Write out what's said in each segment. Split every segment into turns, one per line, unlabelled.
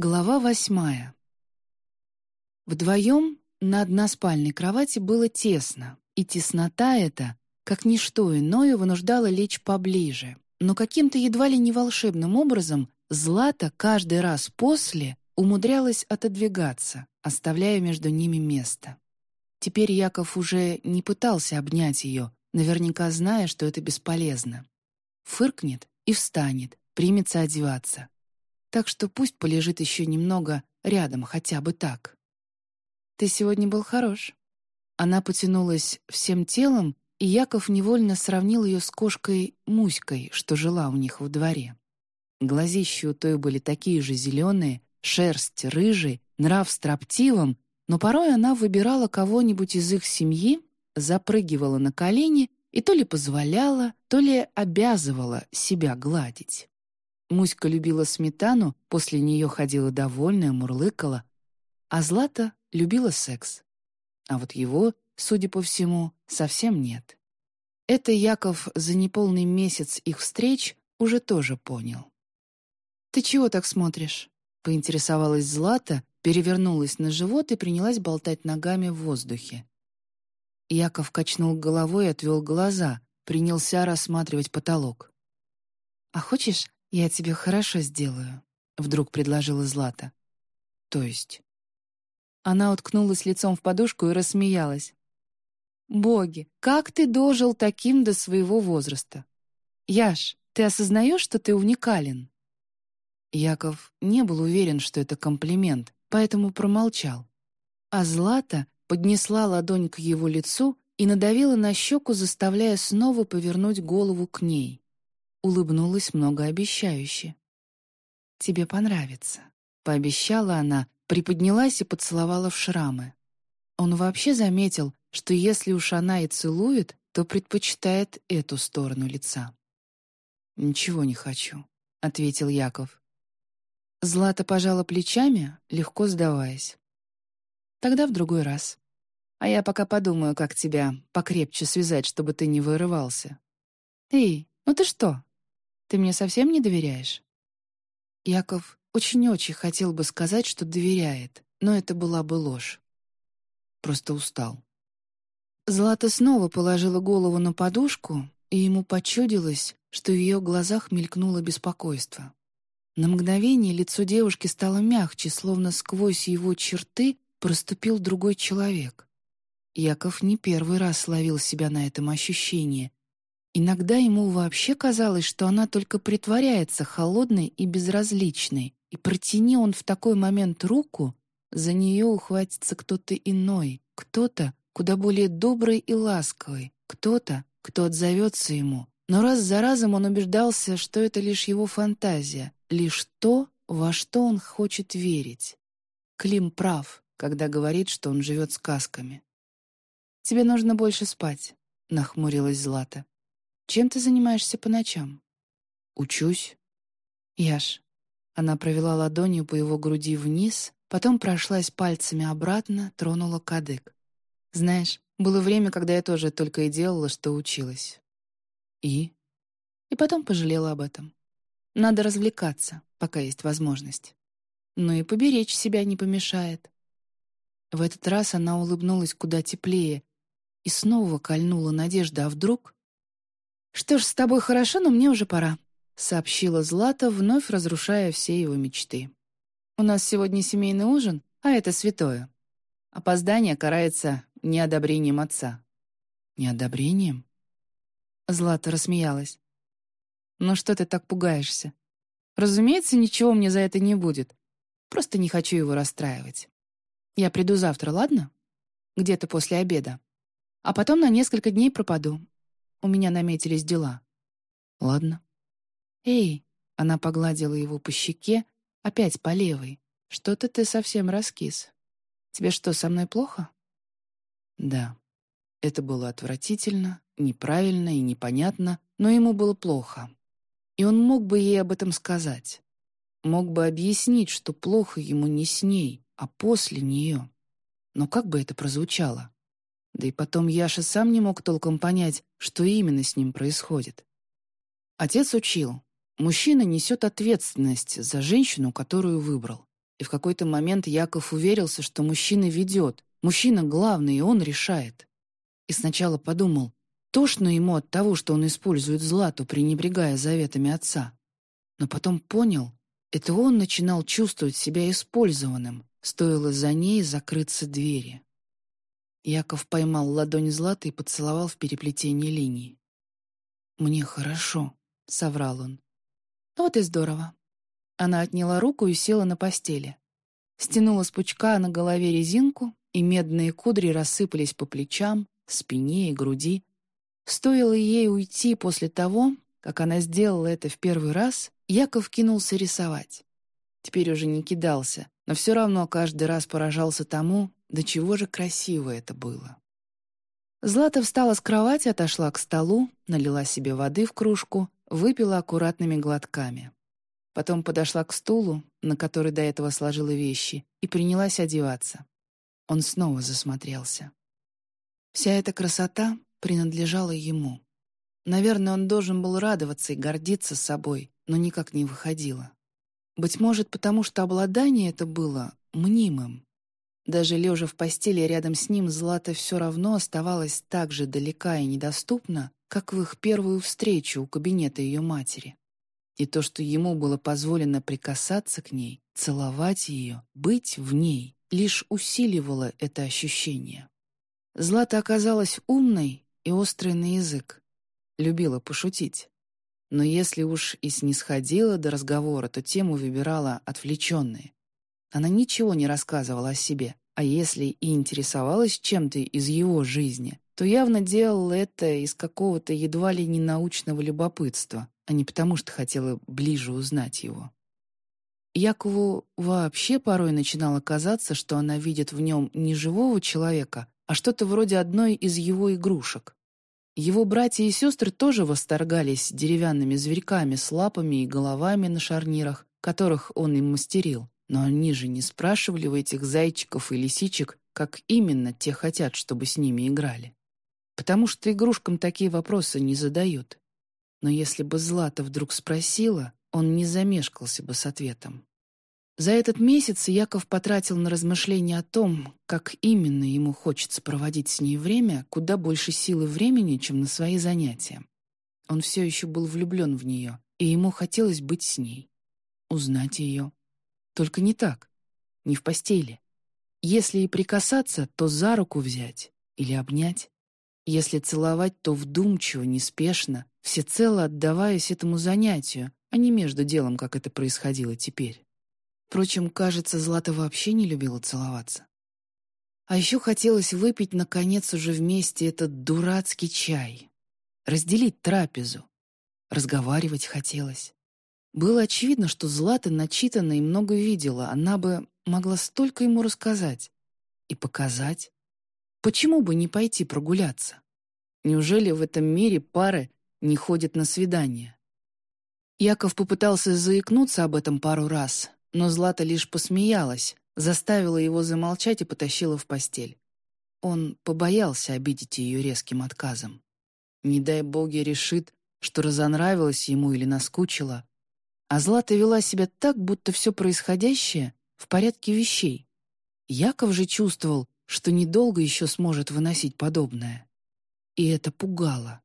Глава восьмая. Вдвоем на односпальной кровати было тесно, и теснота эта, как ничто иное, вынуждала лечь поближе. Но каким-то едва ли не волшебным образом Злата каждый раз после умудрялась отодвигаться, оставляя между ними место. Теперь Яков уже не пытался обнять ее, наверняка зная, что это бесполезно. Фыркнет и встанет, примется одеваться. Так что пусть полежит еще немного рядом, хотя бы так. «Ты сегодня был хорош». Она потянулась всем телом, и Яков невольно сравнил ее с кошкой Муськой, что жила у них во дворе. Глазищи у той были такие же зеленые, шерсть рыжей, нрав строптивым, но порой она выбирала кого-нибудь из их семьи, запрыгивала на колени и то ли позволяла, то ли обязывала себя гладить. Муська любила сметану, после нее ходила довольная, мурлыкала, а Злата любила секс. А вот его, судя по всему, совсем нет. Это Яков за неполный месяц их встреч уже тоже понял. «Ты чего так смотришь?» — поинтересовалась Злата, перевернулась на живот и принялась болтать ногами в воздухе. Яков качнул головой и отвел глаза, принялся рассматривать потолок. «А хочешь, я тебе хорошо сделаю?» — вдруг предложила Злата. «То есть?» Она уткнулась лицом в подушку и рассмеялась. «Боги, как ты дожил таким до своего возраста? Яш, ты осознаешь, что ты уникален?» Яков не был уверен, что это комплимент, поэтому промолчал. А Злата поднесла ладонь к его лицу и надавила на щеку, заставляя снова повернуть голову к ней. Улыбнулась многообещающе. «Тебе понравится», — пообещала она, приподнялась и поцеловала в шрамы. Он вообще заметил, что если уж она и целует, то предпочитает эту сторону лица. «Ничего не хочу», — ответил Яков. Злата пожала плечами, легко сдаваясь. «Тогда в другой раз. А я пока подумаю, как тебя покрепче связать, чтобы ты не вырывался. Эй, ну ты что? Ты мне совсем не доверяешь?» Яков очень-очень хотел бы сказать, что доверяет, но это была бы ложь. Просто устал. Злата снова положила голову на подушку, и ему почудилось, что в ее глазах мелькнуло беспокойство. На мгновение лицо девушки стало мягче, словно сквозь его черты проступил другой человек. Яков не первый раз ловил себя на этом ощущении. Иногда ему вообще казалось, что она только притворяется холодной и безразличной, и протяни он в такой момент руку, за нее ухватится кто-то иной, кто-то куда более добрый и ласковый, кто-то, кто отзовется ему. Но раз за разом он убеждался, что это лишь его фантазия, лишь то, во что он хочет верить. Клим прав, когда говорит, что он живет сказками. «Тебе нужно больше спать», — нахмурилась Злата. «Чем ты занимаешься по ночам?» «Учусь». «Яш». Она провела ладонью по его груди вниз, потом прошлась пальцами обратно, тронула кадык. «Знаешь, было время, когда я тоже только и делала, что училась». «И?» И потом пожалела об этом. Надо развлекаться, пока есть возможность. Но и поберечь себя не помешает. В этот раз она улыбнулась куда теплее и снова кольнула надежда, а вдруг... «Что ж, с тобой хорошо, но мне уже пора», — сообщила Злата, вновь разрушая все его мечты. «У нас сегодня семейный ужин, а это святое. Опоздание карается неодобрением отца». «Неодобрением?» Злата рассмеялась. «Ну что ты так пугаешься? Разумеется, ничего мне за это не будет. Просто не хочу его расстраивать. Я приду завтра, ладно? Где-то после обеда. А потом на несколько дней пропаду. У меня наметились дела». «Ладно». «Эй!» — она погладила его по щеке, опять по левой. «Что-то ты совсем раскис. Тебе что, со мной плохо?» «Да». Это было отвратительно, неправильно и непонятно, но ему было плохо. И он мог бы ей об этом сказать. Мог бы объяснить, что плохо ему не с ней, а после нее. Но как бы это прозвучало? Да и потом Яша сам не мог толком понять, что именно с ним происходит. Отец учил. Мужчина несет ответственность за женщину, которую выбрал. И в какой-то момент Яков уверился, что мужчина ведет, мужчина главный, и он решает. И сначала подумал, тошно ему от того, что он использует Злату, пренебрегая заветами отца. Но потом понял, это он начинал чувствовать себя использованным, стоило за ней закрыться двери. Яков поймал ладонь Златы и поцеловал в переплетение линий. «Мне хорошо», — соврал он. «Вот и здорово». Она отняла руку и села на постели. Стянула с пучка на голове резинку, и медные кудри рассыпались по плечам, спине и груди. Стоило ей уйти после того, как она сделала это в первый раз, Яков кинулся рисовать. Теперь уже не кидался, но все равно каждый раз поражался тому, до чего же красиво это было. Злата встала с кровати, отошла к столу, налила себе воды в кружку, выпила аккуратными глотками. Потом подошла к стулу, на который до этого сложила вещи, и принялась одеваться. Он снова засмотрелся. Вся эта красота принадлежала ему. Наверное, он должен был радоваться и гордиться собой, но никак не выходило. Быть может, потому что обладание это было мнимым. Даже лежа в постели рядом с ним, Злата все равно оставалась так же далека и недоступна, как в их первую встречу у кабинета ее матери. И то, что ему было позволено прикасаться к ней, целовать ее, быть в ней, лишь усиливало это ощущение. Злата оказалась умной и острой на язык. Любила пошутить. Но если уж и снисходила до разговора, то тему выбирала отвлеченные. Она ничего не рассказывала о себе, а если и интересовалась чем-то из его жизни, то явно делала это из какого-то едва ли не научного любопытства, а не потому, что хотела ближе узнать его. Якову вообще порой начинало казаться, что она видит в нем не живого человека, а что-то вроде одной из его игрушек. Его братья и сестры тоже восторгались деревянными зверьками с лапами и головами на шарнирах, которых он им мастерил. Но они же не спрашивали у этих зайчиков и лисичек, как именно те хотят, чтобы с ними играли. Потому что игрушкам такие вопросы не задают. Но если бы Злата вдруг спросила, он не замешкался бы с ответом. За этот месяц Яков потратил на размышления о том, как именно ему хочется проводить с ней время, куда больше силы времени, чем на свои занятия. Он все еще был влюблен в нее, и ему хотелось быть с ней, узнать ее, только не так. Не в постели. Если и прикасаться, то за руку взять или обнять. Если целовать, то вдумчиво, неспешно, всецело отдаваясь этому занятию, а не между делом, как это происходило теперь. Впрочем, кажется, Злата вообще не любила целоваться. А еще хотелось выпить, наконец, уже вместе этот дурацкий чай. Разделить трапезу. Разговаривать хотелось. Было очевидно, что Злата начитана и много видела, она бы могла столько ему рассказать и показать. Почему бы не пойти прогуляться? Неужели в этом мире пары не ходят на свидания? Яков попытался заикнуться об этом пару раз, но Злата лишь посмеялась, заставила его замолчать и потащила в постель. Он побоялся обидеть ее резким отказом. Не дай боги решит, что разонравилась ему или наскучила, а Злата вела себя так, будто все происходящее в порядке вещей. Яков же чувствовал, что недолго еще сможет выносить подобное. И это пугало,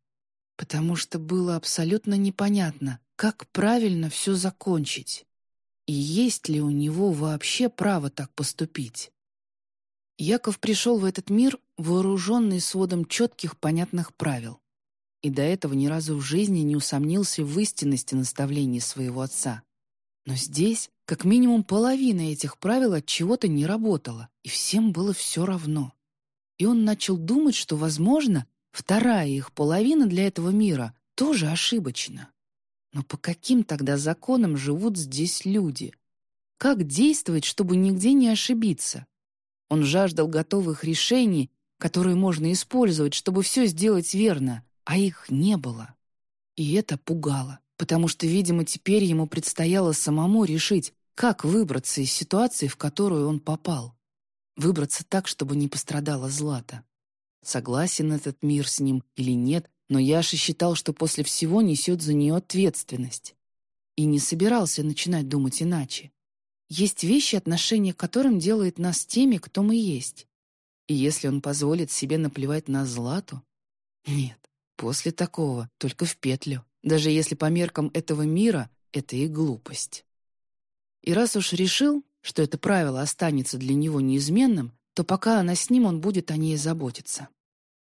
потому что было абсолютно непонятно, как правильно все закончить. И есть ли у него вообще право так поступить? Яков пришел в этот мир, вооруженный сводом четких, понятных правил и до этого ни разу в жизни не усомнился в истинности наставлений своего отца. Но здесь как минимум половина этих правил от чего-то не работала, и всем было все равно. И он начал думать, что, возможно, вторая их половина для этого мира тоже ошибочна. Но по каким тогда законам живут здесь люди? Как действовать, чтобы нигде не ошибиться? Он жаждал готовых решений, которые можно использовать, чтобы все сделать верно, а их не было. И это пугало, потому что, видимо, теперь ему предстояло самому решить, как выбраться из ситуации, в которую он попал. Выбраться так, чтобы не пострадала Злата. Согласен этот мир с ним или нет, но Яша считал, что после всего несет за нее ответственность. И не собирался начинать думать иначе. Есть вещи, отношения к которым делает нас теми, кто мы есть. И если он позволит себе наплевать на Злату... Нет, после такого только в петлю, даже если по меркам этого мира это и глупость. И раз уж решил, что это правило останется для него неизменным, то пока она с ним, он будет о ней заботиться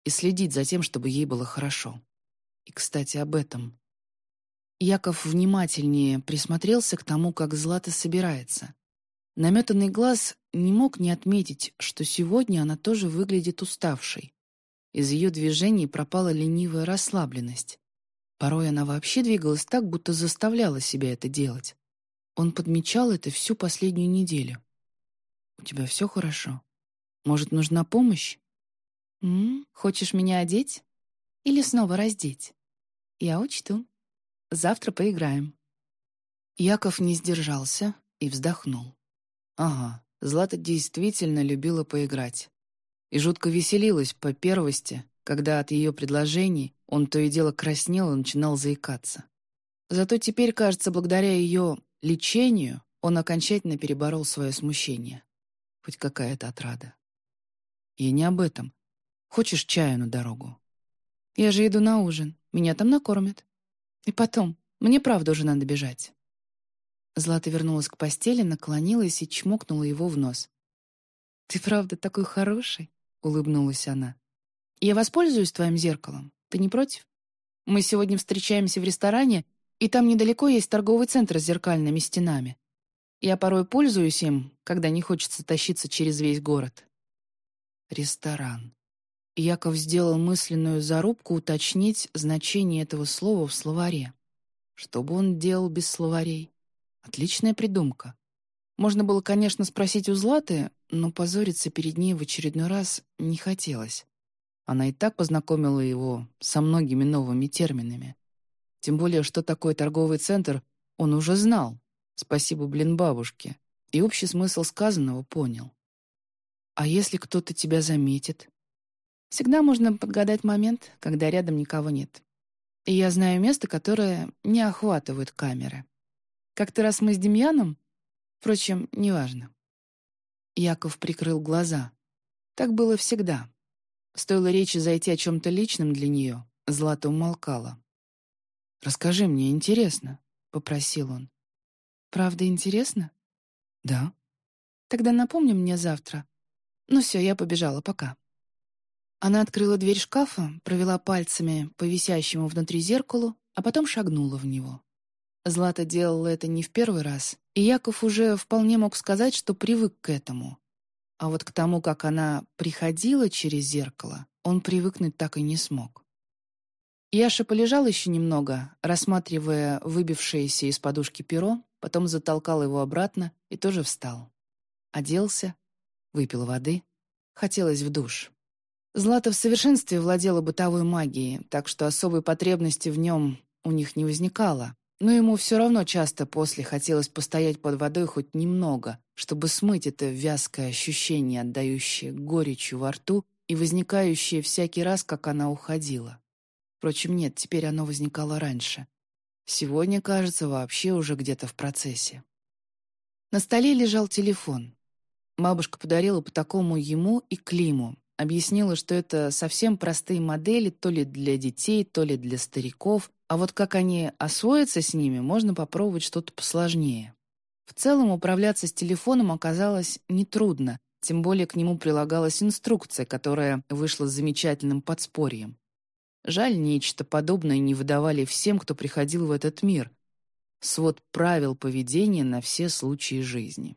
и следить за тем, чтобы ей было хорошо. И, кстати, об этом. Яков внимательнее присмотрелся к тому, как Злата собирается. Наметанный глаз не мог не отметить, что сегодня она тоже выглядит уставшей. Из ее движений пропала ленивая расслабленность. Порой она вообще двигалась так, будто заставляла себя это делать. Он подмечал это всю последнюю неделю. «У тебя все хорошо? Может, нужна помощь?» «М -м, «Хочешь меня одеть? Или снова раздеть?» «Я учту. Завтра поиграем». Яков не сдержался и вздохнул. Ага, Злата действительно любила поиграть. И жутко веселилась по первости, когда от ее предложений он то и дело краснел и начинал заикаться. Зато теперь, кажется, благодаря ее лечению он окончательно переборол свое смущение. Хоть какая-то отрада. Я не об этом. Хочешь чаю на дорогу? Я же иду на ужин. Меня там накормят. И потом, мне правда уже надо бежать. Злата вернулась к постели, наклонилась и чмокнула его в нос. «Ты правда такой хороший?» — улыбнулась она. «Я воспользуюсь твоим зеркалом. Ты не против? Мы сегодня встречаемся в ресторане, и там недалеко есть торговый центр с зеркальными стенами. Я порой пользуюсь им, когда не хочется тащиться через весь город». Ресторан. Яков сделал мысленную зарубку уточнить значение этого слова в словаре. Что бы он делал без словарей? Отличная придумка. Можно было, конечно, спросить у Златы, но позориться перед ней в очередной раз не хотелось. Она и так познакомила его со многими новыми терминами. Тем более, что такое торговый центр, он уже знал. Спасибо, блин, бабушке. И общий смысл сказанного понял. А если кто-то тебя заметит? Всегда можно подгадать момент, когда рядом никого нет. И я знаю место, которое не охватывают камеры. Как-то раз мы с Демьяном... Впрочем, неважно. Яков прикрыл глаза. Так было всегда. Стоило речи зайти о чем-то личном для нее, Злата умолкала. «Расскажи мне, интересно», — попросил он. «Правда интересно?» «Да». «Тогда напомни мне завтра. Ну все, я побежала, пока». Она открыла дверь шкафа, провела пальцами по висящему внутри зеркалу, а потом шагнула в него. Злата делала это не в первый раз, и Яков уже вполне мог сказать, что привык к этому. А вот к тому, как она приходила через зеркало, он привыкнуть так и не смог. Яша полежал еще немного, рассматривая выбившееся из подушки перо, потом затолкал его обратно и тоже встал. Оделся, выпил воды. Хотелось в душ. Злата в совершенстве владела бытовой магией, так что особой потребности в нем у них не возникало, но ему все равно часто после хотелось постоять под водой хоть немного, чтобы смыть это вязкое ощущение, отдающее горечью во рту и возникающее всякий раз, как она уходила. Впрочем, нет, теперь оно возникало раньше. Сегодня, кажется, вообще уже где-то в процессе. На столе лежал телефон. Бабушка подарила по такому ему и Климу. Объяснила, что это совсем простые модели то ли для детей, то ли для стариков, а вот как они освоятся с ними, можно попробовать что-то посложнее. В целом управляться с телефоном оказалось нетрудно, тем более к нему прилагалась инструкция, которая вышла замечательным подспорьем. Жаль, нечто подобное не выдавали всем, кто приходил в этот мир. Свод правил поведения на все случаи жизни.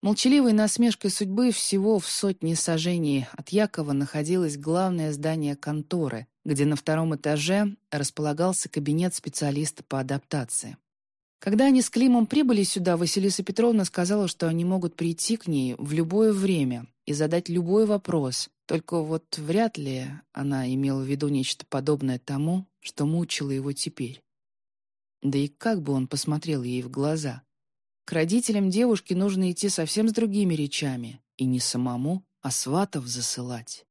Молчаливой насмешкой судьбы всего в сотне сажений от Якова находилось главное здание конторы, где на втором этаже располагался кабинет специалиста по адаптации. Когда они с Климом прибыли сюда, Василиса Петровна сказала, что они могут прийти к ней в любое время и задать любой вопрос, только вот вряд ли она имела в виду нечто подобное тому, что мучило его теперь. Да и как бы он посмотрел ей в глаза? К родителям девушки нужно идти совсем с другими речами, и не самому, а сватов засылать.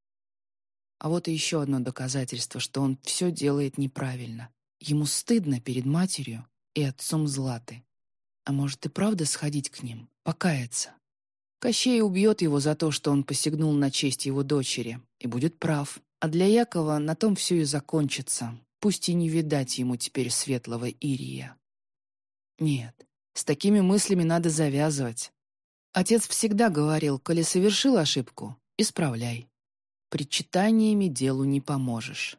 А вот и еще одно доказательство, что он все делает неправильно. Ему стыдно перед матерью и отцом Златы. А может и правда сходить к ним, покаяться? Кощей убьет его за то, что он посягнул на честь его дочери, и будет прав. А для Якова на том все и закончится, пусть и не видать ему теперь светлого Ирия. Нет, с такими мыслями надо завязывать. Отец всегда говорил, коли совершил ошибку, исправляй. Причитаниями делу не поможешь.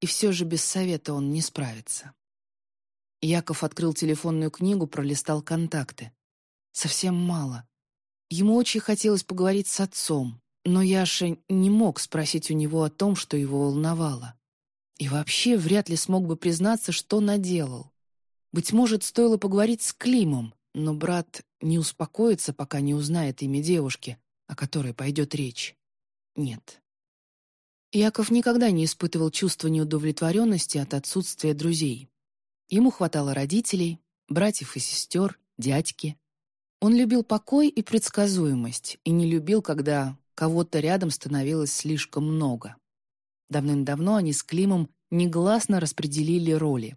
И все же без совета он не справится. Яков открыл телефонную книгу, пролистал контакты. Совсем мало. Ему очень хотелось поговорить с отцом, но Яша не мог спросить у него о том, что его волновало. И вообще вряд ли смог бы признаться, что наделал. Быть может, стоило поговорить с Климом, но брат не успокоится, пока не узнает имя девушки, о которой пойдет речь. Нет. Яков никогда не испытывал чувства неудовлетворенности от отсутствия друзей. Ему хватало родителей, братьев и сестер, дядьки. Он любил покой и предсказуемость и не любил, когда кого-то рядом становилось слишком много. Давным-давно они с Климом негласно распределили роли.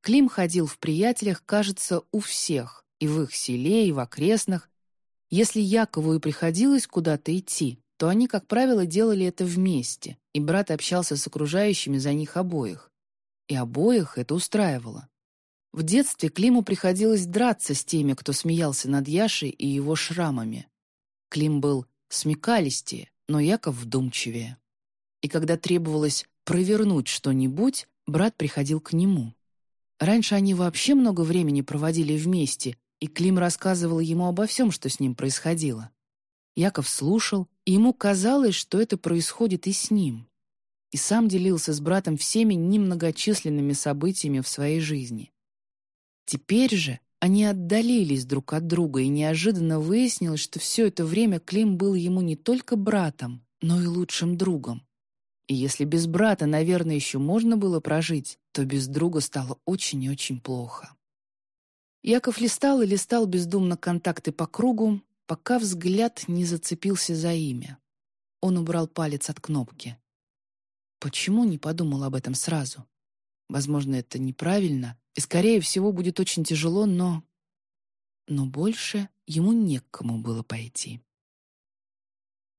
Клим ходил в приятелях, кажется, у всех, и в их селе, и в окрестных. Если Якову и приходилось куда-то идти, то они, как правило, делали это вместе, и брат общался с окружающими за них обоих и обоих это устраивало. В детстве Климу приходилось драться с теми, кто смеялся над Яшей и его шрамами. Клим был смекалистее, но Яков вдумчивее. И когда требовалось провернуть что-нибудь, брат приходил к нему. Раньше они вообще много времени проводили вместе, и Клим рассказывал ему обо всем, что с ним происходило. Яков слушал, ему казалось, что это происходит и с ним и сам делился с братом всеми немногочисленными событиями в своей жизни. Теперь же они отдалились друг от друга, и неожиданно выяснилось, что все это время Клим был ему не только братом, но и лучшим другом. И если без брата, наверное, еще можно было прожить, то без друга стало очень и очень плохо. Яков листал и листал бездумно контакты по кругу, пока взгляд не зацепился за имя. Он убрал палец от кнопки. Почему не подумал об этом сразу? Возможно, это неправильно, и, скорее всего, будет очень тяжело, но... Но больше ему не к кому было пойти.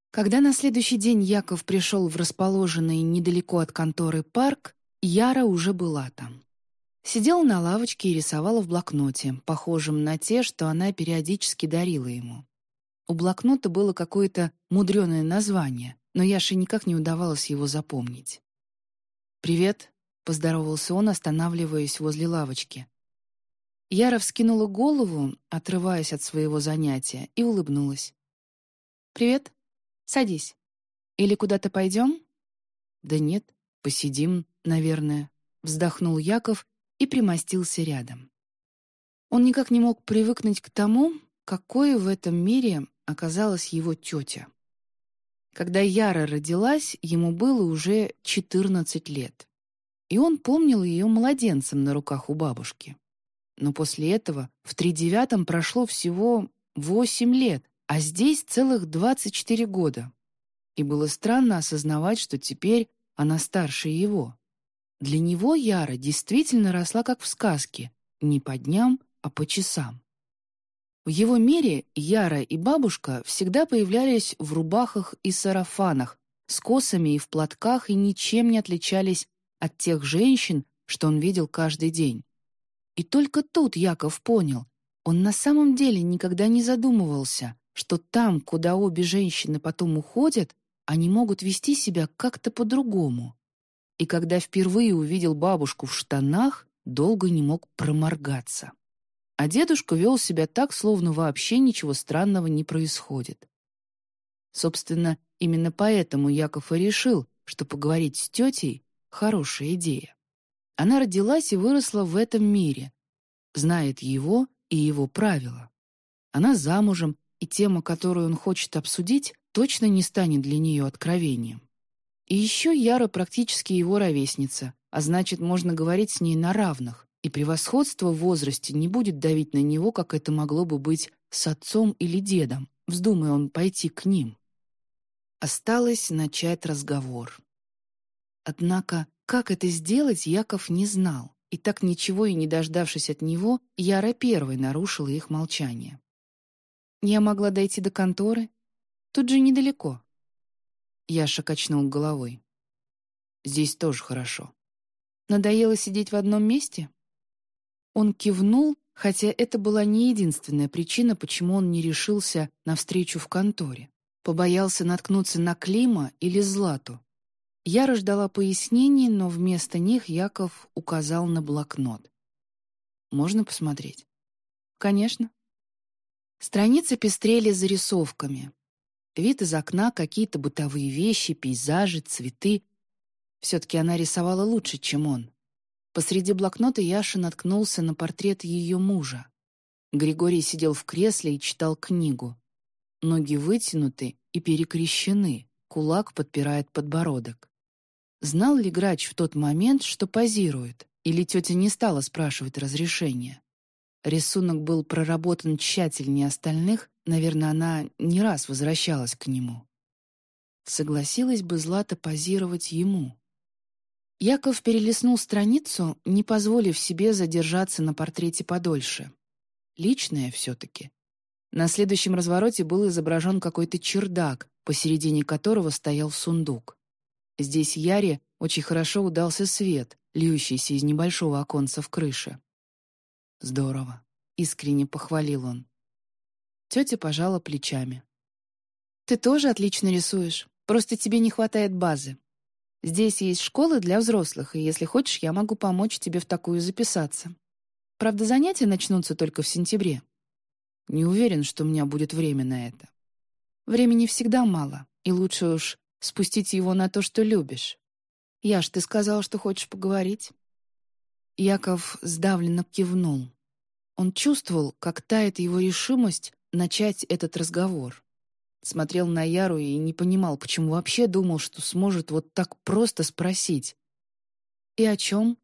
Когда на следующий день Яков пришел в расположенный недалеко от конторы парк, Яра уже была там. Сидела на лавочке и рисовала в блокноте, похожем на те, что она периодически дарила ему. У блокнота было какое-то мудреное название, но Яше никак не удавалось его запомнить. «Привет», — поздоровался он, останавливаясь возле лавочки. Яра вскинула голову, отрываясь от своего занятия, и улыбнулась. «Привет. Садись. Или куда-то пойдем?» «Да нет, посидим, наверное», — вздохнул Яков и примостился рядом. Он никак не мог привыкнуть к тому, какой в этом мире оказалась его тетя. Когда Яра родилась, ему было уже 14 лет. И он помнил ее младенцем на руках у бабушки. Но после этого в тридевятом прошло всего 8 лет, а здесь целых 24 года. И было странно осознавать, что теперь она старше его. Для него Яра действительно росла как в сказке, не по дням, а по часам. В его мире Яра и бабушка всегда появлялись в рубахах и сарафанах, с косами и в платках и ничем не отличались от тех женщин, что он видел каждый день. И только тут Яков понял, он на самом деле никогда не задумывался, что там, куда обе женщины потом уходят, они могут вести себя как-то по-другому. И когда впервые увидел бабушку в штанах, долго не мог проморгаться а дедушка вел себя так, словно вообще ничего странного не происходит. Собственно, именно поэтому Яков и решил, что поговорить с тетей — хорошая идея. Она родилась и выросла в этом мире, знает его и его правила. Она замужем, и тема, которую он хочет обсудить, точно не станет для нее откровением. И еще Яра практически его ровесница, а значит, можно говорить с ней на равных, и превосходство в возрасте не будет давить на него, как это могло бы быть с отцом или дедом, вздумая он пойти к ним. Осталось начать разговор. Однако, как это сделать, Яков не знал, И так ничего и не дождавшись от него, Яра первой нарушила их молчание. «Я могла дойти до конторы. Тут же недалеко». Яша качнул головой. «Здесь тоже хорошо». «Надоело сидеть в одном месте?» Он кивнул, хотя это была не единственная причина, почему он не решился на встречу в конторе. Побоялся наткнуться на Клима или Злату. Я ждала пояснений, но вместо них Яков указал на блокнот. «Можно посмотреть?» «Конечно». Страницы пестрели зарисовками. Вид из окна, какие-то бытовые вещи, пейзажи, цветы. Все-таки она рисовала лучше, чем он. Посреди блокнота Яша наткнулся на портрет ее мужа. Григорий сидел в кресле и читал книгу. Ноги вытянуты и перекрещены, кулак подпирает подбородок. Знал ли Грач в тот момент, что позирует, или тетя не стала спрашивать разрешения? Рисунок был проработан тщательнее остальных, наверное, она не раз возвращалась к нему. Согласилась бы Злата позировать ему. Яков перелистнул страницу, не позволив себе задержаться на портрете подольше. Личное все-таки. На следующем развороте был изображен какой-то чердак, посередине которого стоял сундук. Здесь Яре очень хорошо удался свет, льющийся из небольшого оконца в крыше. «Здорово», — искренне похвалил он. Тетя пожала плечами. «Ты тоже отлично рисуешь, просто тебе не хватает базы. Здесь есть школы для взрослых, и если хочешь, я могу помочь тебе в такую записаться. Правда, занятия начнутся только в сентябре. Не уверен, что у меня будет время на это. Времени всегда мало, и лучше уж спустить его на то, что любишь. Яш, ты сказал, что хочешь поговорить?» Яков сдавленно кивнул. Он чувствовал, как тает его решимость начать этот разговор смотрел на Яру и не понимал, почему вообще думал, что сможет вот так просто спросить. «И о чем?»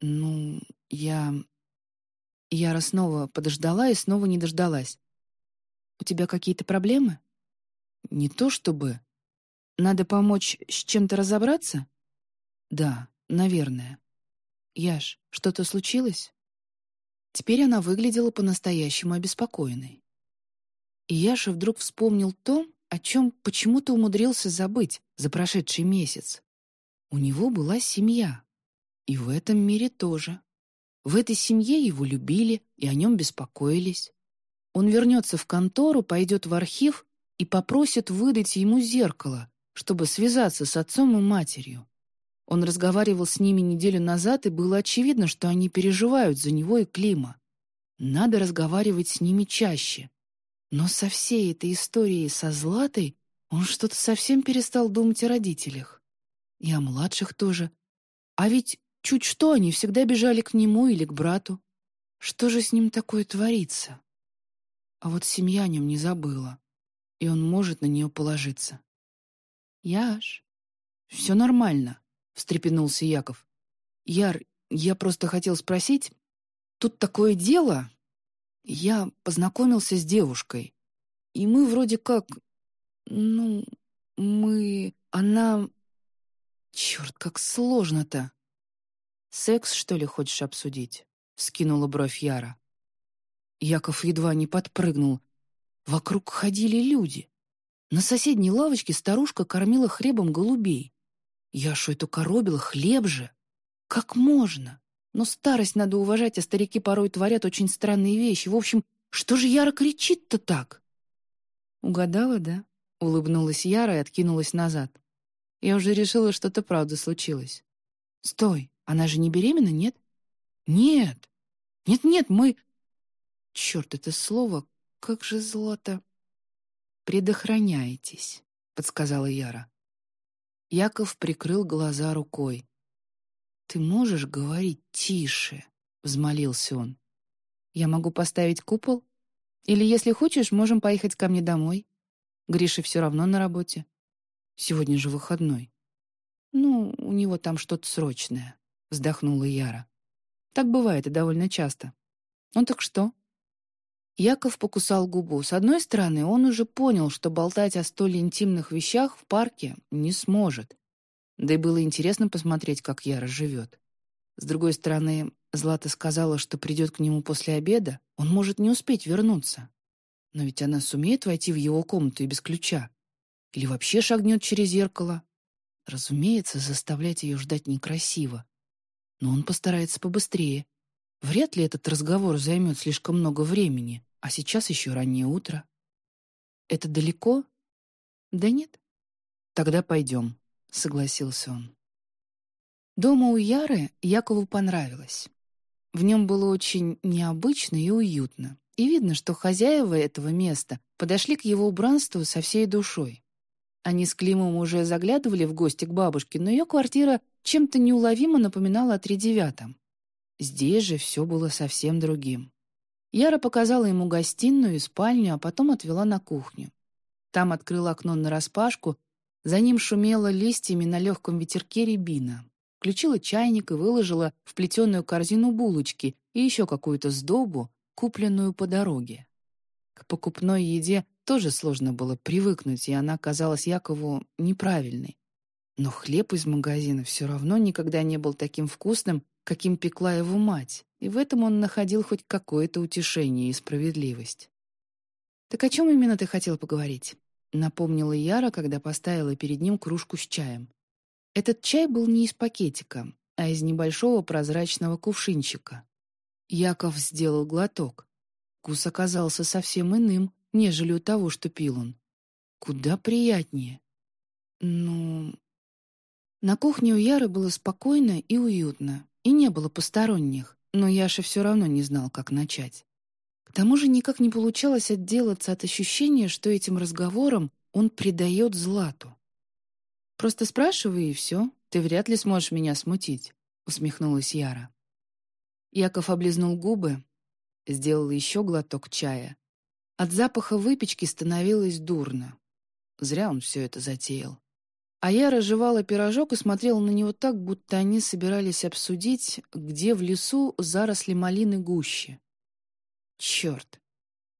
«Ну, я...» Яра снова подождала и снова не дождалась. «У тебя какие-то проблемы?» «Не то чтобы. Надо помочь с чем-то разобраться?» «Да, наверное». «Яш, что-то случилось?» Теперь она выглядела по-настоящему обеспокоенной. И Яша вдруг вспомнил то, о чем почему-то умудрился забыть за прошедший месяц. У него была семья. И в этом мире тоже. В этой семье его любили и о нем беспокоились. Он вернется в контору, пойдет в архив и попросит выдать ему зеркало, чтобы связаться с отцом и матерью. Он разговаривал с ними неделю назад, и было очевидно, что они переживают за него и Клима. Надо разговаривать с ними чаще. Но со всей этой историей со Златой он что-то совсем перестал думать о родителях. И о младших тоже. А ведь чуть что они всегда бежали к нему или к брату. Что же с ним такое творится? А вот семья о нем не забыла, и он может на нее положиться. «Яш, все нормально», — встрепенулся Яков. «Яр, я просто хотел спросить, тут такое дело, я познакомился с девушкой. И мы вроде как... Ну, мы... Она... Черт, как сложно-то. «Секс, что ли, хочешь обсудить?» — скинула бровь Яра. Яков едва не подпрыгнул. Вокруг ходили люди. На соседней лавочке старушка кормила хлебом голубей. Яшу эту коробила, хлеб же. Как можно? Но старость надо уважать, а старики порой творят очень странные вещи. В общем, что же Яра кричит-то так?» «Угадала, да?» — улыбнулась Яра и откинулась назад. «Я уже решила, что-то правда случилось». «Стой, она же не беременна, нет?» «Нет! Нет-нет, мы...» «Черт, это слово, как же злото!» «Предохраняетесь», — подсказала Яра. Яков прикрыл глаза рукой. «Ты можешь говорить тише?» — взмолился он. «Я могу поставить купол? Или, если хочешь, можем поехать ко мне домой. Гриша все равно на работе. Сегодня же выходной». «Ну, у него там что-то срочное», — вздохнула Яра. «Так бывает и довольно часто. Ну так что?» Яков покусал губу. С одной стороны, он уже понял, что болтать о столь интимных вещах в парке не сможет. Да и было интересно посмотреть, как Яра живет. С другой стороны, Злата сказала, что придет к нему после обеда, он может не успеть вернуться. Но ведь она сумеет войти в его комнату и без ключа. Или вообще шагнет через зеркало. Разумеется, заставлять ее ждать некрасиво. Но он постарается побыстрее. Вряд ли этот разговор займет слишком много времени, а сейчас еще раннее утро. Это далеко? Да нет. Тогда пойдем, согласился он. Дома у Яры Якову понравилось. В нем было очень необычно и уютно, и видно, что хозяева этого места подошли к его убранству со всей душой. Они с Климом уже заглядывали в гости к бабушке, но ее квартира чем-то неуловимо напоминала о тридевятом. Здесь же все было совсем другим. Яра показала ему гостиную и спальню, а потом отвела на кухню. Там открыла окно нараспашку, за ним шумела листьями на легком ветерке рябина включила чайник и выложила в плетеную корзину булочки и еще какую-то сдобу, купленную по дороге. К покупной еде тоже сложно было привыкнуть, и она казалась Якову неправильной. Но хлеб из магазина все равно никогда не был таким вкусным, каким пекла его мать, и в этом он находил хоть какое-то утешение и справедливость. «Так о чем именно ты хотел поговорить?» — напомнила Яра, когда поставила перед ним кружку с чаем. Этот чай был не из пакетика, а из небольшого прозрачного кувшинчика. Яков сделал глоток. Вкус оказался совсем иным, нежели у того, что пил он. Куда приятнее. Ну... На кухне у Яры было спокойно и уютно, и не было посторонних, но Яша все равно не знал, как начать. Тому же никак не получалось отделаться от ощущения, что этим разговором он предает Злату. «Просто спрашивай, и все. Ты вряд ли сможешь меня смутить», — усмехнулась Яра. Яков облизнул губы, сделал еще глоток чая. От запаха выпечки становилось дурно. Зря он все это затеял. А я разжевала пирожок и смотрела на него так, будто они собирались обсудить, где в лесу заросли малины гуще. Черт!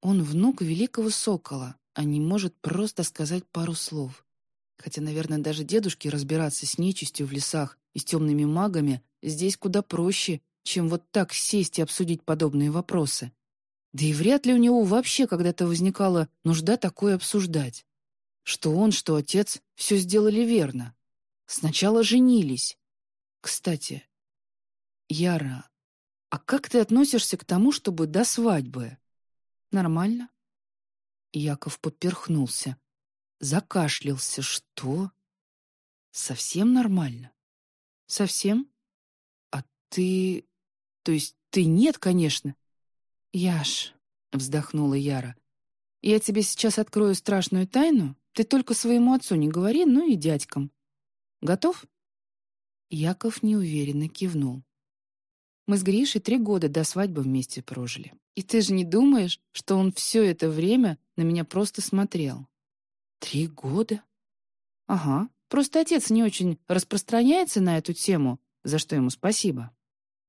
Он внук великого сокола, а не может просто сказать пару слов. Хотя, наверное, даже дедушке разбираться с нечистью в лесах и с темными магами здесь куда проще, чем вот так сесть и обсудить подобные вопросы. Да и вряд ли у него вообще когда-то возникала нужда такое обсуждать. Что он, что отец все сделали верно. Сначала женились. Кстати, Яра, а как ты относишься к тому, чтобы до свадьбы? Нормально. Яков поперхнулся. Закашлялся. Что? Совсем нормально? Совсем? А ты... То есть ты нет, конечно? Яш, вздохнула Яра. Я тебе сейчас открою страшную тайну. Ты только своему отцу не говори, ну и дядькам. Готов? Яков неуверенно кивнул. Мы с Гришей три года до свадьбы вместе прожили. И ты же не думаешь, что он все это время на меня просто смотрел? Три года? Ага, просто отец не очень распространяется на эту тему, за что ему спасибо.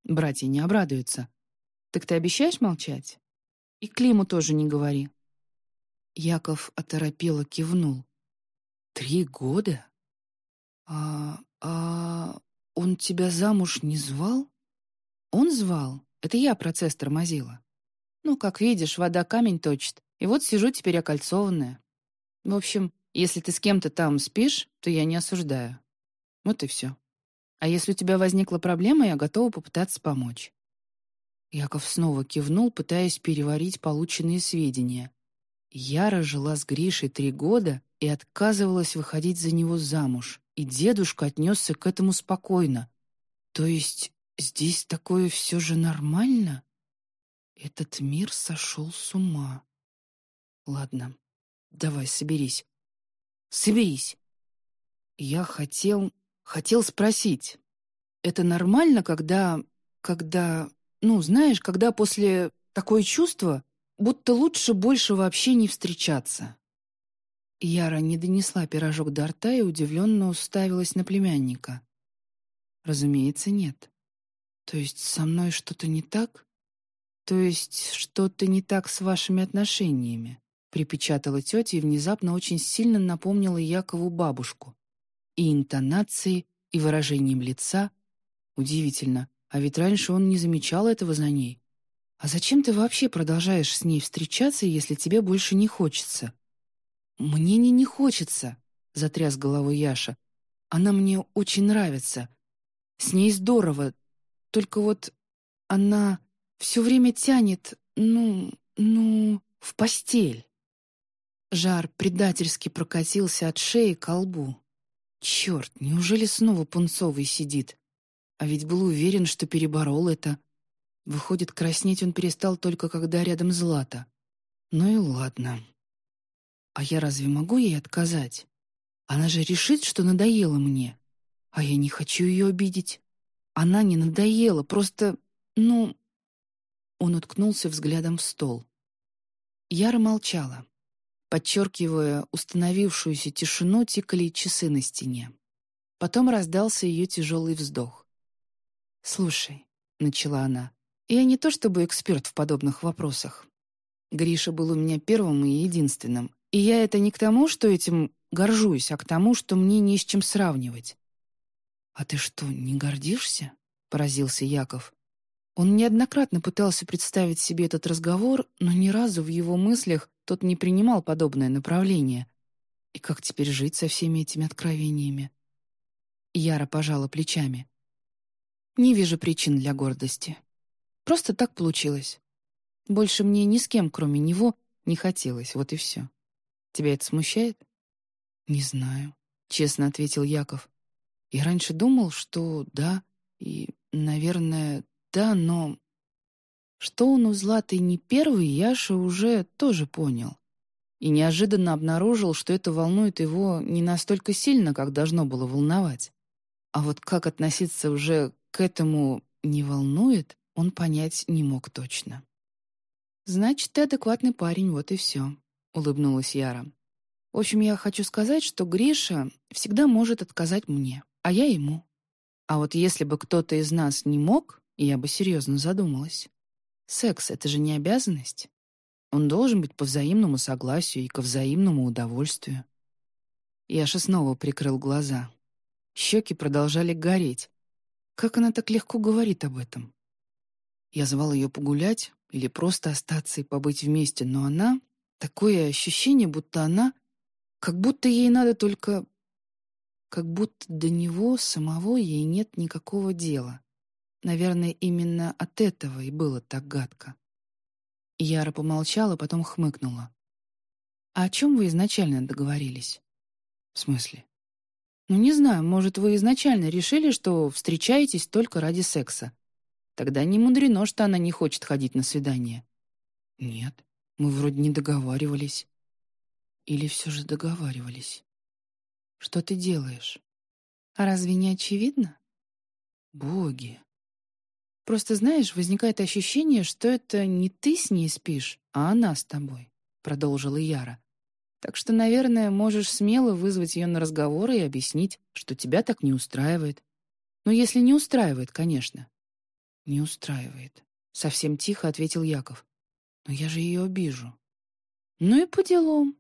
Братья не обрадуются. Так ты обещаешь молчать? И Климу тоже не говори. Яков оторопело кивнул. Три года? А... а... он тебя замуж не звал? Он звал. Это я процесс тормозила. Ну, как видишь, вода камень точит. И вот сижу теперь окольцованная. В общем, если ты с кем-то там спишь, то я не осуждаю. Вот и все. А если у тебя возникла проблема, я готова попытаться помочь». Яков снова кивнул, пытаясь переварить полученные сведения. Яра жила с Гришей три года и отказывалась выходить за него замуж, и дедушка отнесся к этому спокойно. То есть здесь такое все же нормально? Этот мир сошел с ума. Ладно, Давай, соберись. Соберись. Я хотел... хотел спросить. Это нормально, когда... когда... Ну, знаешь, когда после такое чувство, будто лучше больше вообще не встречаться. Яра не донесла пирожок до рта и удивленно уставилась на племянника. Разумеется, нет. То есть со мной что-то не так? То есть что-то не так с вашими отношениями? припечатала тетя и внезапно очень сильно напомнила Якову бабушку. И интонацией, и выражением лица. Удивительно, а ведь раньше он не замечал этого за ней. А зачем ты вообще продолжаешь с ней встречаться, если тебе больше не хочется? Мне не не хочется, затряс головой Яша. Она мне очень нравится. С ней здорово. Только вот она все время тянет, ну, ну, в постель. Жар предательски прокатился от шеи к лбу. Черт, неужели снова Пунцовый сидит? А ведь был уверен, что переборол это. Выходит, краснеть он перестал только когда рядом Злата. Ну и ладно. А я разве могу ей отказать? Она же решит, что надоела мне. А я не хочу ее обидеть. Она не надоела, просто, ну... Он уткнулся взглядом в стол. Яра молчала. Подчеркивая установившуюся тишину, тикали часы на стене. Потом раздался ее тяжелый вздох. «Слушай», — начала она, — «я не то чтобы эксперт в подобных вопросах. Гриша был у меня первым и единственным, и я это не к тому, что этим горжусь, а к тому, что мне не с чем сравнивать». «А ты что, не гордишься?» — поразился Яков. Он неоднократно пытался представить себе этот разговор, но ни разу в его мыслях тот не принимал подобное направление. И как теперь жить со всеми этими откровениями? Яра пожала плечами. «Не вижу причин для гордости. Просто так получилось. Больше мне ни с кем, кроме него, не хотелось, вот и все. Тебя это смущает?» «Не знаю», — честно ответил Яков. «Я раньше думал, что да, и, наверное, да, но... Что он у Златы не первый, Яша уже тоже понял. И неожиданно обнаружил, что это волнует его не настолько сильно, как должно было волновать. А вот как относиться уже к этому «не волнует», он понять не мог точно. «Значит, ты адекватный парень, вот и все», — улыбнулась Яра. «В общем, я хочу сказать, что Гриша всегда может отказать мне, а я ему. А вот если бы кто-то из нас не мог, я бы серьезно задумалась. Секс — это же не обязанность. Он должен быть по взаимному согласию и ко взаимному удовольствию. Яша снова прикрыл глаза. Щеки продолжали гореть. Как она так легко говорит об этом? Я звал ее погулять или просто остаться и побыть вместе, но она... Такое ощущение, будто она... Как будто ей надо только... Как будто до него самого ей нет никакого дела. Наверное, именно от этого и было так гадко. Яра помолчала, потом хмыкнула. «А о чем вы изначально договорились?» «В смысле?» «Ну, не знаю, может, вы изначально решили, что встречаетесь только ради секса. Тогда не мудрено, что она не хочет ходить на свидание». «Нет, мы вроде не договаривались». «Или все же договаривались?» «Что ты делаешь?» «А разве не очевидно?» «Боги!» Просто, знаешь, возникает ощущение, что это не ты с ней спишь, а она с тобой», — продолжила Яра. «Так что, наверное, можешь смело вызвать ее на разговор и объяснить, что тебя так не устраивает. Ну, если не устраивает, конечно». «Не устраивает», — совсем тихо ответил Яков. «Но я же ее обижу». «Ну и по делам.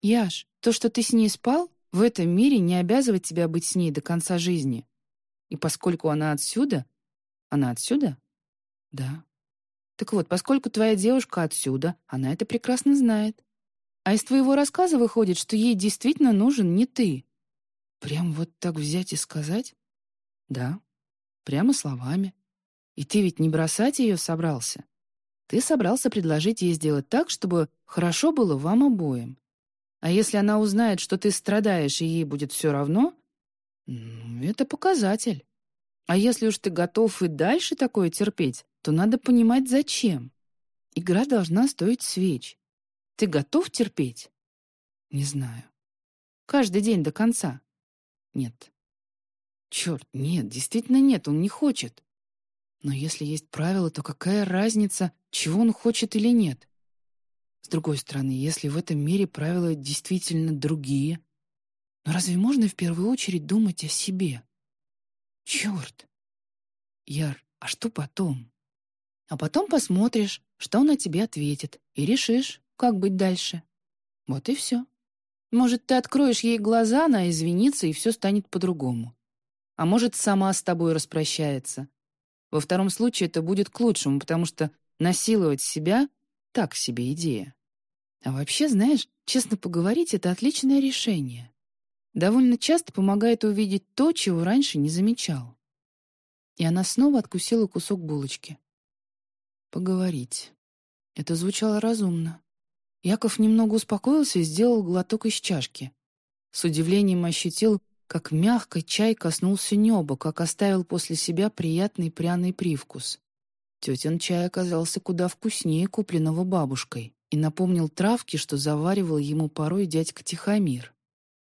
Яш, то, что ты с ней спал, в этом мире не обязывает тебя быть с ней до конца жизни. И поскольку она отсюда, она отсюда? Да. Так вот, поскольку твоя девушка отсюда, она это прекрасно знает. А из твоего рассказа выходит, что ей действительно нужен не ты. Прям вот так взять и сказать? Да. Прямо словами. И ты ведь не бросать ее собрался. Ты собрался предложить ей сделать так, чтобы хорошо было вам обоим. А если она узнает, что ты страдаешь, и ей будет все равно, это показатель. А если уж ты готов и дальше такое терпеть, то надо понимать, зачем. Игра должна стоить свеч. Ты готов терпеть? Не знаю. Каждый день до конца? Нет. Черт, нет, действительно нет, он не хочет. Но если есть правила, то какая разница, чего он хочет или нет? С другой стороны, если в этом мире правила действительно другие, но разве можно в первую очередь думать о себе? Черт! Яр, а что потом? А потом посмотришь, что он о тебе ответит, и решишь, как быть дальше. Вот и все. Может, ты откроешь ей глаза, она извинится, и все станет по-другому. А может, сама с тобой распрощается. Во втором случае это будет к лучшему, потому что насиловать себя — так себе идея. А вообще, знаешь, честно поговорить — это отличное решение. Довольно часто помогает увидеть то, чего раньше не замечал. И она снова откусила кусок булочки. Поговорить. Это звучало разумно. Яков немного успокоился и сделал глоток из чашки. С удивлением ощутил, как мягко чай коснулся неба, как оставил после себя приятный пряный привкус. Тетин чай оказался куда вкуснее купленного бабушкой и напомнил травки, что заваривал ему порой дядька Тихомир.